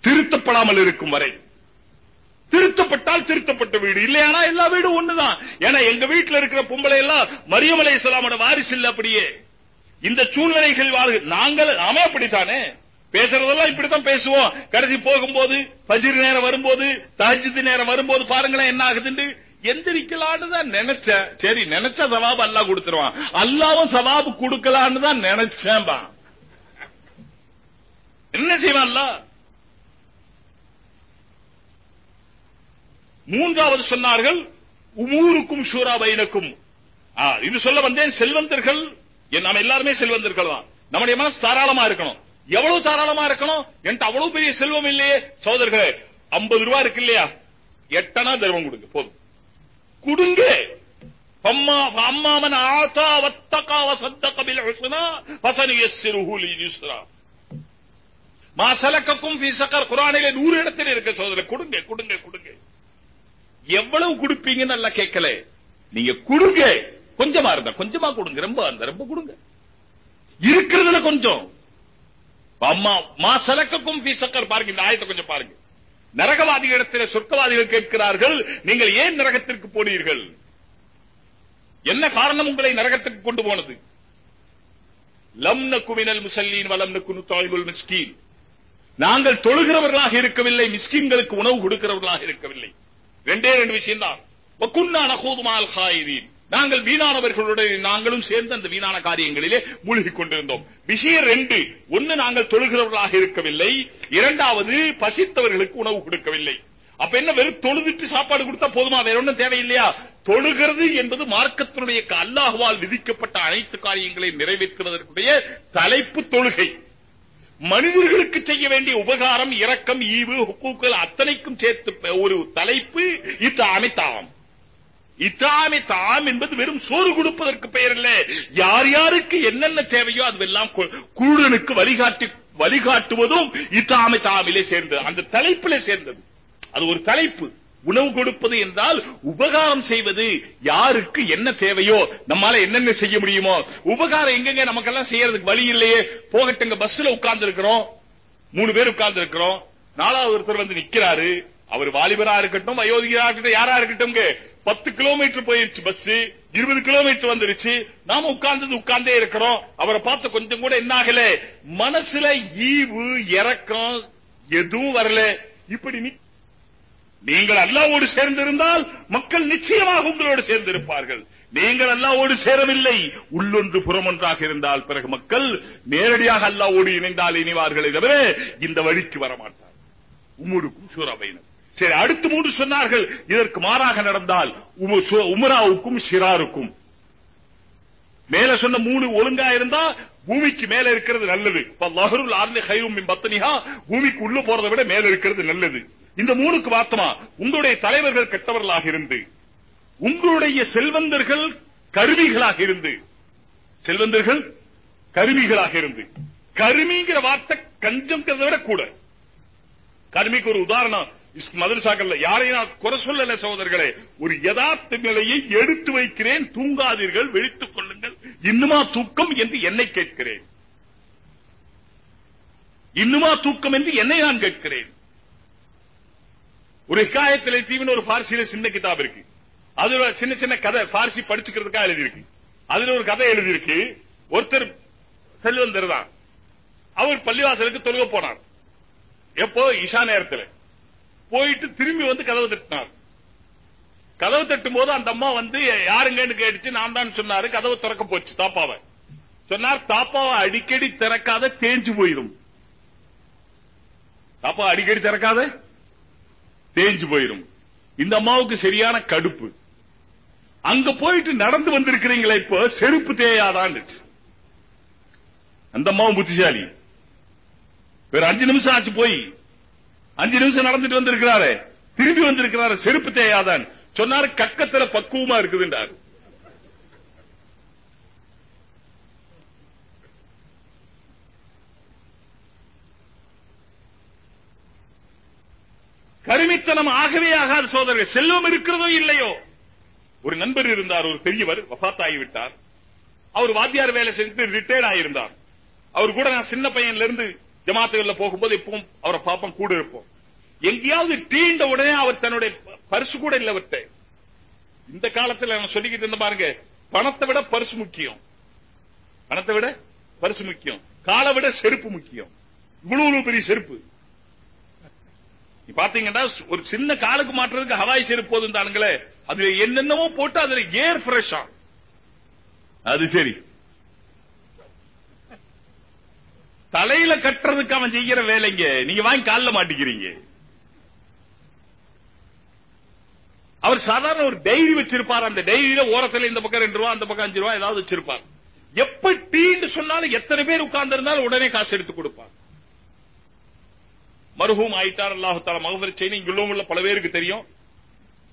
திருத்தப்படாமல் இருக்கும் வரை. திருத்தப்பட்டால் திருத்தப்பட்ட வீடு. இல்லையானா எல்லா வீடும் ஒண்ணுதான். ஏன்னா எங்க வீட்டுல இருக்கிற பொம்பளை எல்லாம் மரியமலை அலை இஸ்லாமோட வாரிசு இல்ல அப்படியே. இந்த சூழ்நிலைகள் வாழ் நாங்கள் நாமே அப்படித்தானே? பேசுறதெல்லாம் இப்படித்தான் பேசுவோம். கடைசி போகும்போது பஜிர் நேரம் வரும்போது தஹஜித் நேரம் வரும்போது பாருங்களேன் என்ன ஆகுதுன்னு எந்திரிக்கலான்னு தான் நினைச்சேன் சரி நினைச்ச சவாபு அல்லா கொடுத்துருவான். அல்லாவும் சவாபு கொடுக்கலான்னு தான் நினைச்சேன் என்ன செய்வான் மூன்றாவது சொன்னார்கள் உமூருக்கும் ஷூரா பைனக்கும். இது சொல்ல வந்தேன் செல்வந்தர்கள் நம்ம எல்லாருமே செல்வந்தர்கள் தான். நம்முடைய மனசு தாராளமா இருக்கணும். எவ்வளவு தாராளமா இருக்கணும்? என்கிட்ட அவ்வளவு பெரிய செல்வம் இல்லையே சோதர்களே ஐம்பது ரூபாய் இருக்கு இல்லையா? எட்டனா தர்மம் கொடுங்க போதும். கொடுங்க. அம்மாமன் ஆத்தா வத்தகா வசத்தக பில் ஹுஸ்னா ஃபசனுயஸ்ஸிருஹு லியுஸ்ரா மா சலக்கக்கும் ஃபீ சகர். குர்ஆனிலே 100 இடத்துல இருக்க சோதரே கொடுங்க கொடுங்க கொடுங்க. எவ்வளவு கொடுப்பீங்கன்னு நல்லா கேட்கல. நீங்க கொடுங்க. கொஞ்சமா இருந்தா கொஞ்சமா கொடுங்க. ரொம்ப அந்த ரொம்ப கொடுங்க. இருக்கிறதுல கொஞ்சம். அம்மா மா சலக்கக்கும் ஃபீ சக்கர். பாருங்க இந்த ஆயத்தை கொஞ்சம் பாருங்க. நரகவாதிகளிடத்தில் சொர்க்கவாதிகள் கேட்கிறார்கள் நீங்கள் ஏன் நரகத்திற்கு போனீர்கள்? என்ன காரணம் உங்களை நரகத்துக்கு கொண்டு போனது? லம் நக்குமினல் முசல்லீன் வலம் குனு தாய்முல் மிஸ்கீன். நாங்கள் தொழுகிறவர்களாக இருக்கவில்லை மிஸ்கின்களுக்கு உணவு கொடுக்கிறவர்களாக இருக்கவில்லை. ரெண்டே ரெண்டு விஷயம் தான் நாங்கள் வீணானவர்களுடன் நாங்களும் சேர்ந்து அந்த வீணான காரியங்களிலே மூழ்கிக் கொண்டிருந்தோம். விஷயம் ரெண்டு. ஒன்னு நாங்கள் தொழுகிறவர்களாக இருக்கவில்லை. இரண்டாவது பசித்தவர்களுக்கு உணவு கொடுக்கவில்லை. அப்ப என்ன வெறும் தொழுதுட்டு சாப்பாடு கொடுத்தா போதுமா? வேற ஒன்றும் தேவையில்லையா? தொழுகிறது என்பது மார்க்கத்தினுடைய அல்லாஹுவால் விதிக்கப்பட்ட அனைத்து காரியங்களை நிறைவேற்றுவதற்குடைய தலைப்பு தொழுகை. மனிதர்களுக்கு செய்ய வேண்டிய உபகாரம் இரக்கம் ஈவு ஹுக்கூக்கள் அத்தனைக்கும் சேர்த்து ஒரு தலைப்பு இது தாம். இத்தாமி தாம் என்பது வெறும் சோறு கொடுப்பதற்கு பெயர் இல்ல யார் யாருக்கு என்னென்ன தேவையோ அதுவெல்லாம் குருடனுக்கு வழிகாட்டி வழிகாட்டுவதும் இத்தாமி தாமிலே சேர்ந்தது. அந்த தலைப்பிலே சேர்ந்தது. அது ஒரு தலைப்பு. உணவு கொடுப்பது என்றால் உபகாரம் செய்வது. யாருக்கு என்ன தேவையோ நம்மால என்னென்ன செய்ய முடியுமோ உபகாரம் எங்கெங்க நமக்கெல்லாம் செய்யறதுக்கு வழி இல்லையே போகட்டுங்க பஸ்ல உட்கார்ந்து இருக்கிறோம் மூணு பேர் உட்கார்ந்து இருக்கிறோம் நாலாவது ஒருத்தர் வந்து நிக்கிறாரு. அவர் வாலிபரா இருக்கட்டும் அயோத்தியா இருக்கட்டும் யாரா இருக்கட்டும் பத்து கிலோமீட்டர் போயிருச்சு பஸ் இருபது கிலோமீட்டர் வந்துருச்சு. நாம உட்கார்ந்தது உட்கார்ந்தே இருக்கிறோம். அவரை பார்த்து கொஞ்சம் கூட என்ன ஆகல? மனசுல ஈவு இறக்கம் எதுவும் வரல. இப்படி நி- நீங்கள் அல்லாவோடு சேர்ந்திருந்தால் மக்கள் நிச்சயமாக உங்களோடு சேர்ந்திருப்பார்கள். நீங்கள் அல்லாவோடு சேரவில்லை. உள்ளொன்று புறமொன்றாக இருந்தால் பிறகு மக்கள் நேரடியாக அல்லாவோடு இணைந்தால் இணைவார்களே தவிர இந்த வழிக்கு வரமாட்டார் உமருக்கும் சூறாவையினர் சரி அடுத்து மூன்று சொன்னார்கள். இதற்கு மாறாக நடந்தால் சு- உமராவுக்கும் சிறாருக்கும். மேல சொன்ன மூணு ஒழுங்கா இருந்தா பூமிக்கு மேல இருக்கிறது நல்லது. இப்ப பூமிக்கு உள்ள போறதை விட மேல இருக்கிறது நல்லது. இந்த மூணுக்கு வார்த்தமா உங்களுடைய தலைவர்கள் கெட்டவர்களாக இருந்து உங்களுடைய செல்வந்தர்கள் கருவிகளாக இருந்து செல்வந்தர்கள் கருவிகளாக இருந்து கருமிங்கிற வார்த்தை கஞ்சம்ங்கிறத விட கூட. கருமிக்கு ஒரு உதாரணம் இஸ் மதரசாக்கள்ல யாரையும் நான் குறை சொல்லல சகோதரர்களே ஒரு யதார்த்த நிலையை எடுத்து வைக்கிறேன் தூங்காதீர்கள் விழித்துக் கொள்ளுங்கள் இன்னுமா தூக்கம் என்று என்னை கேட்கிறேன். இன்னுமா தூக்கம் என்று என்னை நான் கேட்கிறேன். ஒரு ஹிகாயத்தில் தீவின் ஒரு பார்சியில சின்ன கிதாப் இருக்கு. அதுல சின்ன சின்ன கதை பார்சி படிச்சுக்கிறதுக்காக எழுதியிருக்கு. அதுல ஒரு கதை எழுதியிருக்கு. ஒருத்தர் செல்வந்தர் தான். அவர் பள்ளிவாசலுக்கு தொழுக போனார். எப்போ? இஷா நேரத்தில். போயிட்டு திரும்பி வந்து கதவு தட்டினார். கதவு தட்டும் போது அந்த அம்மா வந்து யாருங்கன்னு கேட்டுச்சு. நான் தான் சொன்னாரு. கதவு திறக்க போச்சு தாப்பாவை. சொன்னார் தாப்பாவை அடிக்கடி திறக்காத தேஞ்சு போயிடும். தாப்பா அடிக்கடி திறக்காத? தேஞ்சு போயிரும். இந்த அம்மாவுக்கு சரியான கடுப்பு. அங்க போயிட்டு நடந்து வந்திருக்கிறீங்களே இப்ப செருப்பு தேயாதான்னு அந்த அம்மாவும் புத்திசாலி. வேற அஞ்சு நிமிஷம் ஆச்சு போய். அஞ்சு நிமிஷம் நடந்துட்டு வந்திருக்கிறாரு. திரும்பி வந்திருக்கிறாரு செருப்பு தேயாதான் சொன்னாரு கக்கத்துல பக்குவமா இருக்குதுன்றாரு. கருமித்தனம் ஆகவே ஆகாது சோதரர்கள் செல்வம் இருக்கிறதோ இல்லையோ? ஒரு நண்பர் இருந்தார் ஒரு பெரியவர் வஃத்தாகிவிட்டார் அவர் வாத்தியார் வேலை செஞ்சு ரிட்டையர் ஆயிருந்தார் அவர் கூட நான் சின்ன பையன்ல இருந்து ஜமாத்துகள்ல போகும்போது இப்பவும் அவரை பாப்பம் கூட இருப்போம். எங்கேயாவது டீண்ட உடனே அவர் தன்னுடைய பரிசு கூட இல்ல அவர்கிட்ட. இந்த காலத்துல நான் சொல்லிக்கிட்டு இருந்த பாருங்க பணத்தை விட பரிசு முக்கியம். பணத்தை விட பரிசு முக்கியம். காலை விட செருப்பு முக்கியம். இவ்வளவு பெரிய செருப்பு. பாத்தீங்கன்னா ஒரு சின்ன காலுக்கு மாற்றுறதுக்கு ஹவாய் செருப்பு போதுந்தானுங்களே அதுல என்னென்னவோ போட்டு அதுல ஏர் ஃப்ரெஷ்ஷா அது சரி. தலையில கட்டுறதுக்கு அவன் செய்யற வேலைங்க. நீங்க வாங்கி கால்ல மாட்டிக்கிறீங்க. அவர் சாதாரண ஒரு டைரி வச்சிருப்பார். அந்த டைரியில ஓரத்துல இந்த பக்கம் ரெண்டு ரூபா அந்த பக்கம் அஞ்சு ரூபா ஏதாவது வச்சிருப்பார். எப்ப டீன்னு சொன்னாலும் எத்தனை பேர் உட்கார்ந்து இருந்தாலும் உடனே காசு எடுத்து கொடுப்பார். மருஹூம் ஆயிட்டார் அல்லாஹு தாலா செய்தி இங்குள்ள உள்ள பல பேருக்கு தெரியும்.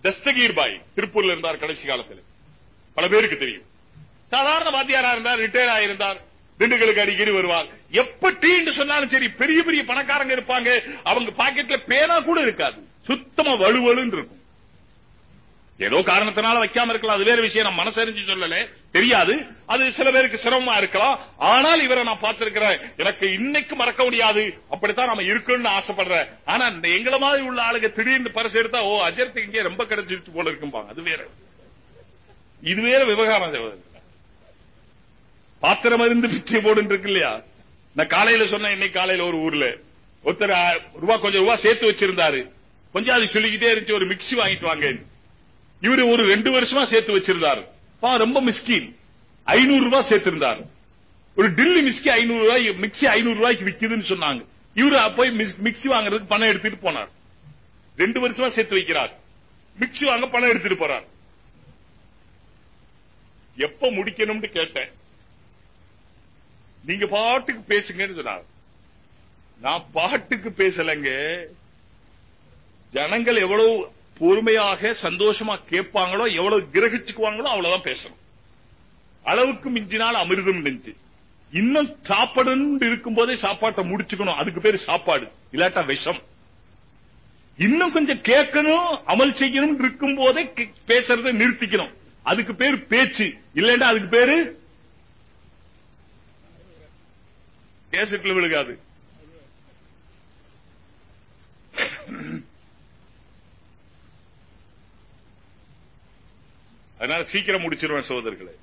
தஸ்தகீர் பாய் திருப்பூர்ல இருந்தார் கடைசி காலத்தில். பல பேருக்கு தெரியும். சாதாரண வாத்தியாரா இருந்தார் ரிட்டையர் ஆயிருந்தார் திண்டுக்கலுக்கு அடிக்கடி வருவார். எப்ப டீன்னு சொன்னாலும் சரி பெரிய பெரிய பணக்காரங்க இருப்பாங்க. அவங்க பாக்கெட்ல பேனா கூட இருக்காது. சுத்தமா வலுவலுன்னு இருக்கும். ஏதோ காரணத்தினால வைக்காம இருக்கலாம். அது வேற விஷயம். நான் மனசறிஞ்சு சொல்லல. தெரியாது. அது சில பேருக்கு சிரமமா இருக்கலாம். ஆனால் இவரை நான் பார்த்திருக்கிறேன். எனக்கு இன்னைக்கு மறக்க முடியாது. அப்படித்தான் நம்ம இருக்கணும்னு ஆசைப்படுறேன். ஆனா இந்த எங்களை மாதிரி உள்ள ஆளுங்க திடீர்னு பரிசு எடுத்தா ஓ அஜர்த்துக்கு இங்கே ரொம்ப கிடைச்சிருச்சு போல இருக்கும்பாங்க. அது வேற. இது வேற விவகாரம் பாத்திரம் இருந்து பிச்சை போடுன்னு இருக்கு இல்லையா? நான் காலையில சொன்னேன் இன்னைக்கு காலையில ஒரு ஊர்ல. ஒருத்தர் ரூபா கொஞ்சம் ரூபா சேர்த்து வச்சிருந்தாரு. கொஞ்சம் அது சொல்லிக்கிட்டே இருந்துச்சு ஒரு மிக்ஸி வாங்கிட்டு வாங்க இவரு ஒரு ரெண்டு வருஷமா சேர்த்து வச்சிருந்தாரு. பா ரொம்ப மிஸ்கின் ஐநூறு ரூபாய் சேர்த்திருந்தார். ஒரு டில்லி மிஸ்கி ஐநூறு ரூபாய் மிக்ஸி ஐநூறு ரூபாய்க்கு விக்குதுன்னு சொன்னாங்க. இவரு போய் மிக்சி மிக்ஸி வாங்குறதுக்கு பணம் எடுத்துட்டு போனார். ரெண்டு வருஷமா சேர்த்து வைக்கிறார். மிக்ஸி வாங்க பணம் எடுத்துட்டு போறார். எப்ப முடிக்கணும்னு கேட்டேன். நீங்க பாட்டுக்கு பேசுங்கன்னு சொன்னார். நான் பாட்டுக்கு பேசலங்க. ஜனங்கள் எவ்வளவு பொறுமையாக சந்தோஷமா கேட்பாங்களோ எவ்வளவு கிரகிச்சுக்குவாங்களோ அவ்வளவுதான் பேசணும். அளவுக்கு மிஞ்சினால் அமிர்தம் நெஞ்சு இன்னும் சாப்பாடுன்னு இருக்கும் போதே சாப்பாட்டை முடிச்சுக்கணும். அதுக்கு பேரு சாப்பாடு. இல்லாட்டா விஷம். இன்னும் கொஞ்சம் கேட்கணும் அமல் செய்யணும் இருக்கும் போதே பேசுறதை நிறுத்திக்கணும். அதுக்கு பேர் பேச்சு. இல்லைன்னா அதுக்கு பேரு கேசட்ல விழுகாது. அதனால சீக்கிரம் முடிச்சிருவேன் சகோதரர்களே.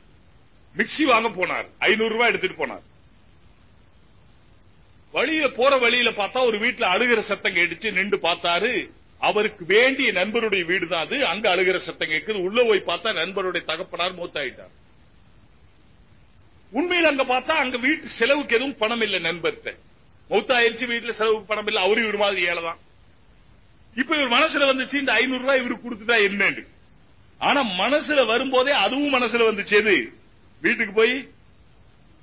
மிக்சி வாங்க போனார். ஐநூறு ரூபாய் எடுத்துட்டு போனார். வழியில போற வழியில பார்த்தா ஒரு வீட்டுல அழுகிற சத்தம் கேட்டுச்சு நின்று பார்த்தாரு. அவருக்கு வேண்டிய நண்பருடைய வீடு தான் அது. அங்க அழுகிற சத்தம் கேட்குது. உள்ள போய் பார்த்தா நண்பருடைய தகப்பனார் மூத்தாயிட்டார். உண்மையில் அங்க பார்த்தா அங்க வீட்டு செலவுக்கு எதுவும் பணம் இல்லை நண்பர்கிட்ட. மௌத்தாயிருச்சு வீட்டுல செலவுக்கு பணம் இல்லை. அவரு இவர் மாதிரி ஏழைதான். இப்ப இவர் மனசுல வந்துச்சு இந்த ஐநூறு ரூபாய் இவருக்கு கொடுத்துட்டா என்னன்னு. ஆனா மனசுல வரும்போதே அதுவும் மனசுல வந்துச்சு எது வீட்டுக்கு போய்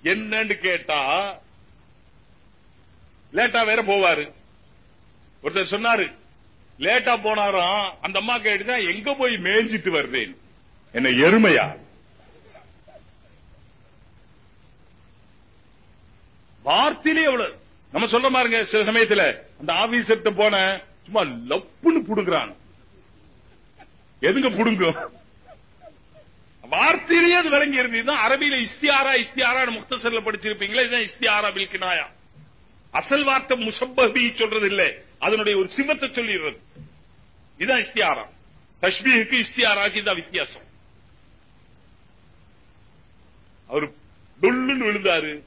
என்னன்னு கேட்டா லேட்டா வேற போவாரு. ஒருத்தர் சொன்னாரு லேட்டா போனாராம் அந்த அம்மா கேட்டுச்சா எங்க போய் மேய்ஞ்சிட்டு வர்றேன்? என்ன எருமையா? வார்த்தையிலே எவ்வளவு நம்ம சொல்ற பாருங்க சில சமயத்துல அந்த ஆபீசர்கிட்ட போன சும்மா லப்புன்னு புடுங்குறான். எதுங்க புடுங்கும் வார்த்தையிலேயே அது விளங்கி இருந்தது. அரபியில இஸ்தியாரா இஸ்தியாரா முக்தசர்ல படிச்சிருப்பீங்களா? இதுதான் இஸ்தியாரா பில் கினாயா அசல் வார்த்தை முசப்பி சொல்றது இல்ல அதனுடைய ஒரு சிவத்தை சொல்லிடுறது. இதுதான் இஸ்தியாரா. கஷ்மீருக்கு இஸ்தியாராக்கு இதான் வித்தியாசம். அவர் டொல்லுன்னு விழுந்தாரு.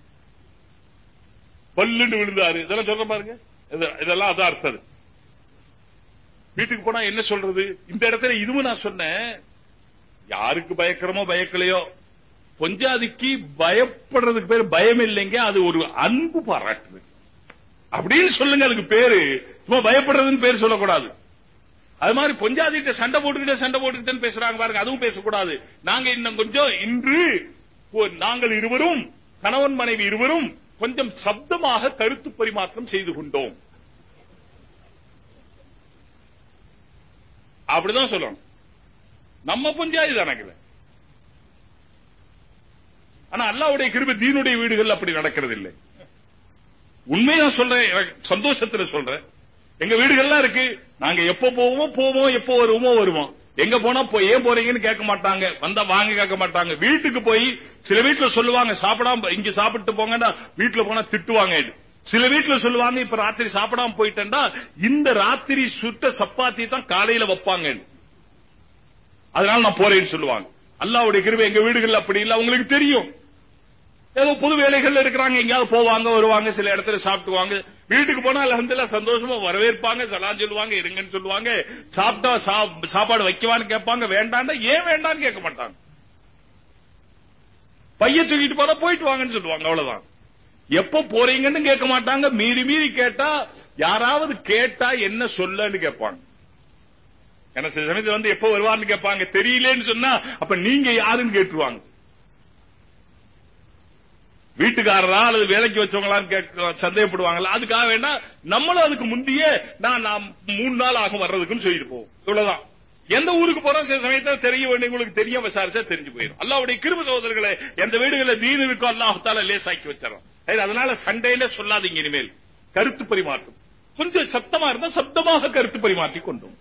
பல்லுன்னு விழுந்தாரு. இதெல்லாம் சொல்ற பாருங்க. இதெல்லாம் அதான் அர்த்தம் வீட்டுக்கு போனா என்ன சொல்றது? இந்த இடத்துல இதுவும் நான் சொன்னேன். யாருக்கு பயக்கிறோமோ பயக்கலையோ. பொஞ்சாதிக்கு பயப்படுறதுக்கு பேரு பயம் இல்லைங்க. அது ஒரு அன்பு பாராட்டுது. அப்படின்னு சொல்லுங்க அதுக்கு பேரு. சும்மா பயப்படுறதுன்னு பேர் சொல்லக்கூடாது. அது மாதிரி பொஞ்சாதிட்ட சண்டை போட்டுக்கிட்டே சண்டை போட்டுக்கிட்டே பேசுறாங்க பாருங்க அதுவும் பேசக்கூடாது. நாங்க இன்னும் கொஞ்சம் இன்று நாங்கள் இருவரும் கணவன் மனைவி இருவரும் கொஞ்சம் சப்தமாக கருத்து பரிமாற்றம் செய்து கொண்டோம். அப்படிதான் சொல்லணும். நம்ம புஞ்சாதி தானே ஆனா அல்லாவுடைய கிருபி தீனுடைய வீடுகள் அப்படி நடக்கிறது இல்லை உண்மையா சொல்றேன் எனக்கு சந்தோஷத்துல சொல்றேன். எங்க வீடுகள்லாம் இருக்கு. நாங்க எப்ப போவோமோ போவோம் எப்போ வருவோமோ வருவோம். எங்க போனா போ ஏன் போறீங்கன்னு கேட்க மாட்டாங்க. வந்தா வாங்க கேட்க மாட்டாங்க. வீட்டுக்கு போய் சில வீட்டுல சொல்லுவாங்க சாப்பிடாம இங்க சாப்பிட்டு போங்கன்னா வீட்டுல போனா திட்டுவாங்க சில வீட்டுல சொல்லுவாங்க இப்ப ராத்திரி சாப்பிடாம போயிட்டேன்டா இந்த ராத்திரி சுட்ட சப்பாத்தி தான் காலையில வைப்பாங்க. அதனால நான் போறேன்னு சொல்லுவாங்க. அல்லாவுடைய கிருபை எங்க வீடுகள் அப்படி இல்ல உங்களுக்கு தெரியும். ஏதோ புது வேலைகள் இருக்கிறாங்க எங்கேயாவது போவாங்க வருவாங்க சில இடத்துல சாப்பிட்டுவாங்க வீட்டுக்கு போனா அலமதுல்லா சந்தோஷமா வரவேற்பாங்க சலாம் சொல்லுவாங்க இருங்கன்னு சொல்லுவாங்க. சாப்பிட்டா சா- சாப்பாடு வைக்கவான்னு கேட்பாங்க வேண்டாண்டா ஏன் வேண்டான்னு கேட்க மாட்டாங்க. பைய தூக்கிட்டு போனா போயிட்டு வாங்கன்னு சொல்லுவாங்க அவ்வளவுதான். எப்ப போறீங்கன்னு கேட்க மாட்டாங்க. மீறி மீறி கேட்டா யாராவது கேட்டா என்ன சொல்லன்னு கேட்பாங்க. ஏன்னா சில சமயத்துல வந்து எப்ப வருவார்னு கேட்பாங்க. தெரியலேன்னு சொன்னா அப்ப நீங்க யாருன்னு கேட்டுருவாங்க. வீட்டுக்காரரா அல்லது வேலைக்கு வச்சவங்களான்னு சந்தேகப்படுவாங்களா அதுக்காக வேணா நம்மளும் அதுக்கு முந்தைய நான் நாம் மூணு நாள் ஆகும் வர்றதுக்குன்னு சொல்லிட்டு போவோம். இவ்வளவுதான். எந்த ஊருக்கு போறோம்? சில சமயத்துல தெரிய வேண்டியவங்களுக்கு தெரிய விசாரிச்சா தெரிஞ்சு போயிடும் அல்லாவுடைய கிருப சகோதரர்களை எந்த வீடுகளில் தீனு இருக்கோ அல்லாஹால லேசாக்கி வச்சிடறோம். அதனால சண்டையில சொல்லாதீங்க இனிமேல். கருத்து பரிமாற்றம். கொஞ்சம் சத்தமா இருந்தா சப்தமாக கருத்து பரிமாற்றி கொண்டோம்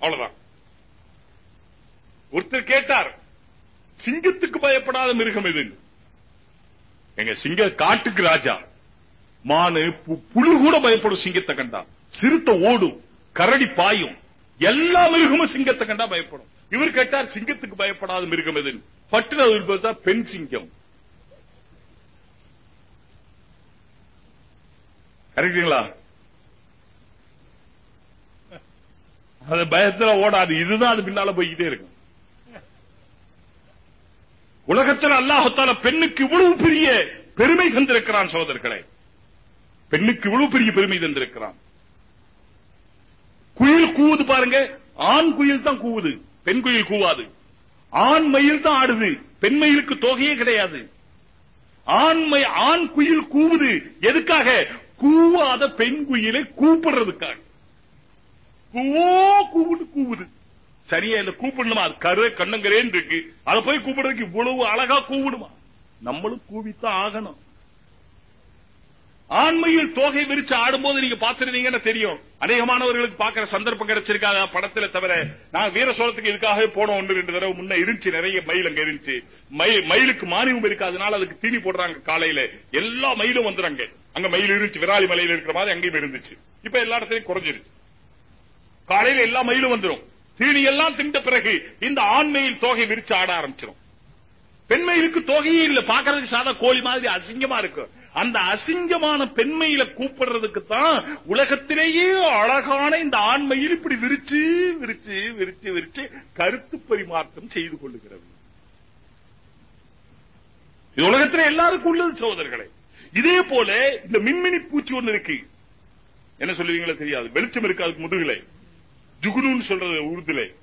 அவ்வளவுதான். ஒருத்தர் கேட்டார் சிங்கத்துக்கு பயப்படாத மிருகம் இது எங்க சிங்க காட்டுக்கு ராஜா. மானு பு- கூட பயப்படும் சிங்கத்தை கண்டா. சிறுத்தை ஓடும் கரடி பாயும். எல்லா மிருகமும் சிங்கத்தை கண்டா பயப்படும். இவர் கேட்டார் சிங்கத்துக்கு பயப்படாத மிருகம் எது? பட்டுன பெண் சிங்கம். கரெக்டுங்களா? அது பயத்துல ஓடாது. இதுதான் அது பின்னால போய்கிட்டே இருக்கும். உலகத்தில் அல்லாஹத்தால பெண்ணுக்கு இவ்வளவு பெரிய பெருமை தந்திருக்கிறான் சோதர்களே பெண்ணுக்கு இவ்வளவு பெரிய பெருமை தந்திருக்கிறான். குயில் கூவுது பாருங்க. ஆண் குயில் தான் கூவுது. பெண் குயில் கூவாது. ஆண் மயில் தான் ஆடுது. பெண் மயிலுக்கு தொகையே கிடையாது. ஆண் ஆண் குயில் கூவுது. எதுக்காக? கூவாத பெண் குயிலை கூப்பிடுறதுக்காக. கூவோ கூவுன்னு கூவுது. சரியா இல்ல கூப்பிடணுமா? அது கரு கண்ணங்கரேன்னு இருக்கு. அதை போய் கூப்பிடுறதுக்கு இவ்வளவு அழகா கூப்பிடுமா நம்மளும் கூவித்தான் ஆகணும். ஆண்மையில் தோகை விரிச்சு ஆடும்போது நீங்க பாத்துருந்தீங்கன்னு தெரியும். அநேகமானவர்களுக்கு பாக்குற சந்தர்ப்பம் கிடைச்சிருக்காங்க படத்துல தவிர நான் வீர சோழத்துக்கு இதுக்காகவே போனோம் ஒன்று ரெண்டு தடவை முன்ன இருந்துச்சு. நிறைய மயில் அங்க இருந்துச்சு. மயிலுக்கு மானியம் இருக்காதனால அதுக்கு தீனி போடுறாங்க காலையில. எல்லா மயிலும் வந்துறாங்க அங்க மயில் இருந்துச்சு விராலி மலையில் இருக்கிற மாதிரி அங்கேயும் இருந்துச்சு. இப்ப எல்லா இடத்துலயும் குறைஞ்சிருச்சு. காலையில எல்லா மயிலும் வந்துடும் தீனி எல்லாம் திண்ட பிறகு இந்த ஆண்மையில் தோகை விரிச்சு ஆட ஆரம்பிச்சிடும் பெண்மையிலுக்கு தொகையே இல்ல பாக்குறதுக்கு சாதா கோழி மாதிரி அசிங்கமா இருக்கு. அந்த அசிங்கமான பெண்மையில கூப்பிடுறதுக்கு தான் உலகத்திலேயே அழகான இந்த ஆண்மையில் இப்படி விரிச்சு விரிச்சு விரிச்சு விரிச்சு கருத்து பரிமாற்றம் செய்து கொள்ளுகிறது. இது உலகத்திலே எல்லாருக்கும் உள்ளது சோதர்களை இதே போல இந்த மின்மினி பூச்சி ஒண்ணு இருக்கு. என்ன சொல்லுவீங்களோ தெரியாது. வெளிச்சம் இருக்காது முதுகுல. ஜுகுனு சொல்றது உருதுல.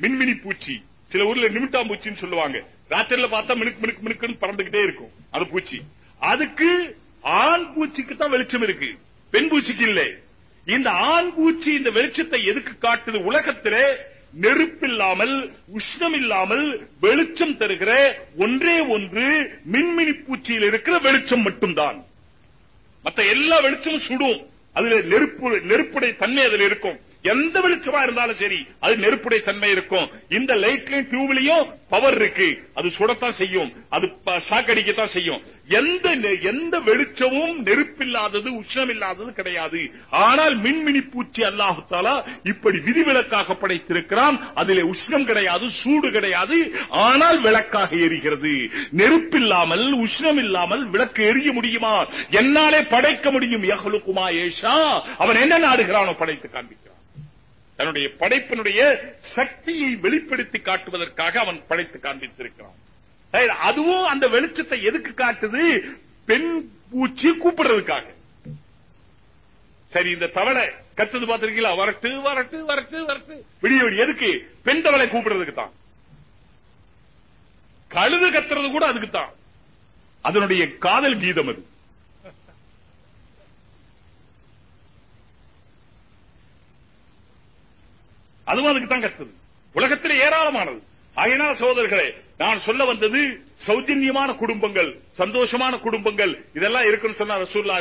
மின்மினி பூச்சி. சில ஊர்ல நிமிட்டாம் பூச்சின்னு சொல்லுவாங்க. ராத்திரில பார்த்தா மினுக்கு மினுக்கு மினுக்குன்னு பறந்துகிட்டே இருக்கும். அது பூச்சி. அதுக்கு ஆண் பூச்சிக்கு தான் வெளிச்சம் இருக்கு. பெண் பூச்சிக்கு இல்லை. இந்த ஆண் பூச்சி இந்த வெளிச்சத்தை எதுக்கு காட்டுது உலகத்திலே? நெருப்பில்லாமல் உஷ்ணம் இல்லாமல் வெளிச்சம் தருகிற ஒன்றே ஒன்று மின்மினி பூச்சியில் இருக்கிற வெளிச்சம் மட்டும்தான். மற்ற எல்லா வெளிச்சமும் சுடும். அதுல நெருப்பு நெருப்புடைய தன்மை அதுல இருக்கும். எந்த வெளிச்சமா இருந்தாலும் சரி அது நெருப்புடைய தன்மை இருக்கும். இந்த லைட்லயும் டியூப்லயும் பவர் இருக்கு. அது சுடத்தான் செய்யும். அது சாக்கடிக்கத்தான் செய்யும். எந்த எந்த வெளிச்சமும் நெருப்பில்லாதது உஷ்ணம் இல்லாதது கிடையாது. ஆனால் மின்மினி பூச்சி அல்லாஹாலா இப்படி விதிவிலக்காக படைத்திருக்கிறான். அதிலே உஷ்ணம் கிடையாது சூடு கிடையாது. ஆனால் விளக்காக எரிகிறது. நெருப்பில்லாமல் உஷ்ணம் இல்லாமல் விளக்கு எரிய முடியுமா? என்னாலே படைக்க முடியும். யகலுக்குமா ஏஷா. அவன் என்ன நாடுகிறானோ படைத்து காண்பிக்கிறான். தன்னுடைய படைப்பினுடைய சக்தியை வெளிப்படுத்தி காட்டுவதற்காக அவன் படைத்து காண்பித்திருக்கிறான். அதுவும் அந்த வெளிச்சத்தை எதுக்கு காட்டுது? பெண் பூச்சி கூப்பிடுறதுக்காக. சரி இந்த தவளை கத்துது பாத்திருக்கீங்களா வரட்டு வரட்டு வரட்டு வரட்டு. விடிய எதுக்கு? பெண் தவளை கூப்பிடுறதுக்கு தான். கழுது கத்துறது கூட அதுக்கு தான். அதனுடைய காதல் கீதம் அது. அதுவும் அதுக்கு தான் கத்துது உலகத்திலே ஏராளமானது. ஆகினால் சோதர்களே நான் சொல்ல வந்தது சௌஜன்யமான குடும்பங்கள் சந்தோஷமான குடும்பங்கள் இதெல்லாம் இருக்குன்னு சொன்னா ரசூல்லா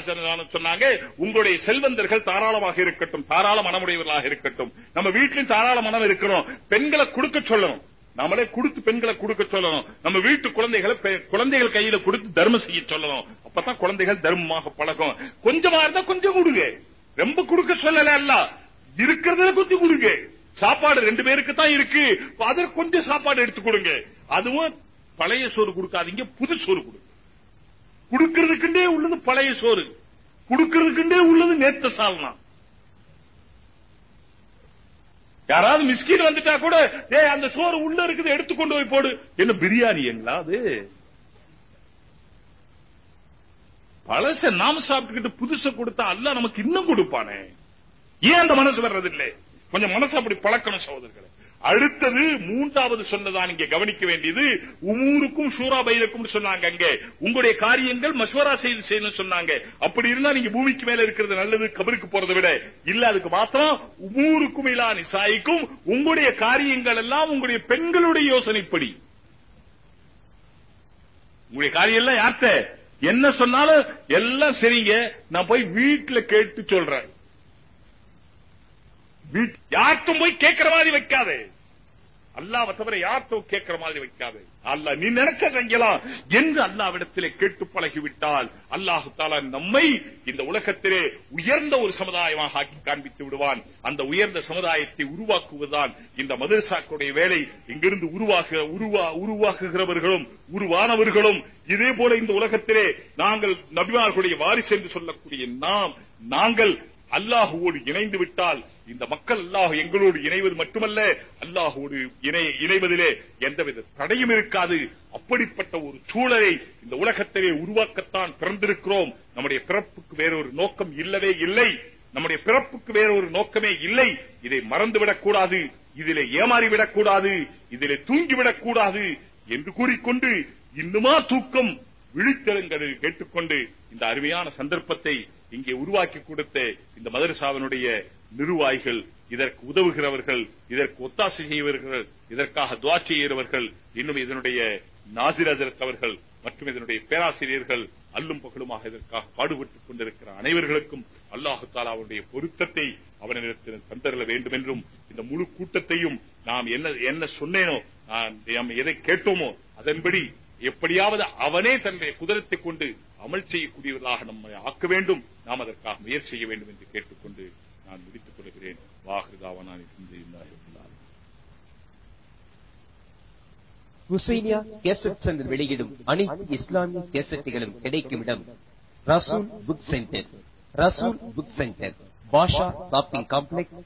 சொன்னாங்க. உங்களுடைய செல்வந்தர்கள் தாராளமாக இருக்கட்டும் தாராள மனமுடையவர்களாக இருக்கட்டும். நம்ம வீட்டிலும் தாராள மனம் இருக்கிறோம். பெண்களை கொடுக்க சொல்லணும். நம்மளே கொடுத்து பெண்களை கொடுக்க சொல்லணும். நம்ம வீட்டு குழந்தைகளை குழந்தைகள் கையில கொடுத்து தர்மம் செய்ய சொல்லணும். அப்பதான் குழந்தைகள் தர்மமாக பழகும். கொஞ்சமா இருந்தா கொஞ்சம் கொடுங்க. ரொம்ப கொடுக்க சொல்லல அல்ல. இருக்கிறதுல கொஞ்சம் கொடுங்க. சாப்பாடு ரெண்டு பேருக்கு தான் இருக்கு. அதற்கு கொஞ்சம் சாப்பாடு எடுத்து கொடுங்க. அதுவும் பழைய சோறு கொடுக்காதீங்க புது சோறு கொடுங்க. கொடுக்கிறதுக்குண்டே உள்ளது பழைய சோறு. கொடுக்கிறதுக்குண்டே உள்ளது நேத்த சால்னா. யாராவது மிஸ்கின் வந்துட்டா கூட ஏ அந்த சோறு உள்ள இருக்குது எடுத்து கொண்டு போய் போடு. என்ன பிரியாணிங்களா அது? பழச நாம சாப்பிட்டுக்கிட்டு புதுச கொடுத்தா அல்ல நமக்கு இன்னும் கொடுப்பானே. ஏன் அந்த மனசு வர்றதில்லை? கொஞ்சம் மனசு அப்படி பழக்கணும் சகோதரர்களை. அடுத்தது மூன்றாவது சொன்னதான் இங்க கவனிக்க வேண்டியது. உமூருக்கும் சூராபைலக்கும் சொன்னாங்க அங்க. உங்களுடைய காரியங்கள் மசோரா செய்து செய்யணும் சொன்னாங்க. அப்படி இருந்தா நீங்க பூமிக்கு மேல இருக்கிறது நல்லது கபருக்கு போறதை விட. இல்ல அதுக்கு மாத்திரம் உமூருக்கும் இல்லா நிசாய்க்கும் உங்களுடைய காரியங்கள் எல்லாம் உங்களுடைய பெண்களுடைய யோசனைப்படி. உங்களுடைய காரியம் எல்லாம் யார்த்த என்ன சொன்னாலும் எல்லாம் சரிங்க. நான் போய் வீட்டுல கேட்டு சொல்றேன். யாருக்கும் போய் கேட்கிற மாதிரி வைக்காதே. அல்லாவை தவிர யார்த்தும் கேட்கிற மாதிரி வைக்காது. அல்ல நீ நினைச்ச செய்யலாம் என்று அல்லாவிடத்திலே கேட்டு பழகிவிட்டால் அல்லாஹு தாலா நம்மை இந்த உலகத்திலே உயர்ந்த ஒரு சமுதாயமாக ஆக்கி காண்பித்து விடுவான். அந்த உயர்ந்த சமுதாயத்தை உருவாக்குவதுதான் இந்த மதரசாக்களுடைய வேலை. இங்கிருந்து உருவாக உருவா உருவாக்குகிறவர்களும் உருவானவர்களும் இதே போல இந்த உலகத்திலே நாங்கள் நபிமார்களுடைய வாரிசு என்று சொல்லக்கூடிய நாம் நாங்கள் அல்லாஹுவோடு இணைந்து விட்டால் இந்த மக்கள் அல்லாஹ் எங்களோடு இணைவது மட்டுமல்ல அல்லாஹோடு இணைவதிலே எந்தவித தடையும் இருக்காது. அப்படிப்பட்ட ஒரு சூழலை இந்த உலகத்திலே உருவாக்கத்தான் பிறந்திருக்கிறோம் நம்முடைய பிறப்புக்கு வேறொரு நோக்கம் இல்லவே இல்லை. நம்முடைய பிறப்புக்கு வேறொரு நோக்கமே இல்லை. இதை மறந்துவிடக் கூடாது இதிலே ஏமாறிவிடக் கூடாது இதிலே தூங்கிவிடக் கூடாது என்று கூறிக்கொண்டு இன்னுமா தூக்கம் விழித்தெழுங்கள் கேட்டுக்கொண்டு இந்த அருமையான சந்தர்ப்பத்தை இங்கே உருவாக்கி கொடுத்த இந்த மதரசாவினுடைய நிர்வாகிகள் இதற்கு உதவுகிறவர்கள் இதற்கு ஒத்தாசை செய்வர்கள் இதற்காக துவா செய்கிறவர்கள் இன்னும் இதனுடைய நாசிர் அவர்கள் மற்றும் இதனுடைய பேராசிரியர்கள் அல்லும் பகலுமாக இதற்காக பாடுபட்டுக் கொண்டிருக்கிற அனைவர்களுக்கும் அல்லாஹு தாலா அவருடைய பொருத்தத்தை அவனிடத்தில் தந்தரல வேண்டும் என்றும் இந்த முழு கூட்டத்தையும் நாம் என்ன என்ன சொன்னேனோ நாம் எதை கேட்டோமோ அதன்படி எப்படியாவது அவனே தன்னுடைய குதிரத்தை கொண்டு அமல் செய்யக்கூடியவர்களாக நம்மை ஆக்க வேண்டும். நாம் அதற்காக முயற்சி செய்ய வேண்டும் என்று கேட்டுக்கொண்டு நான் முடித்துக் கொள்கிறேன். வாகிருதாவனான் ஹுசைனியா கேசட் சென்டர் வெளியிடும் அனைத்து இஸ்லாமிய கேசட்டுகளும் கிடைக்கும் இடம் Rasool book centre. Rasool book centre. Basha shopping complex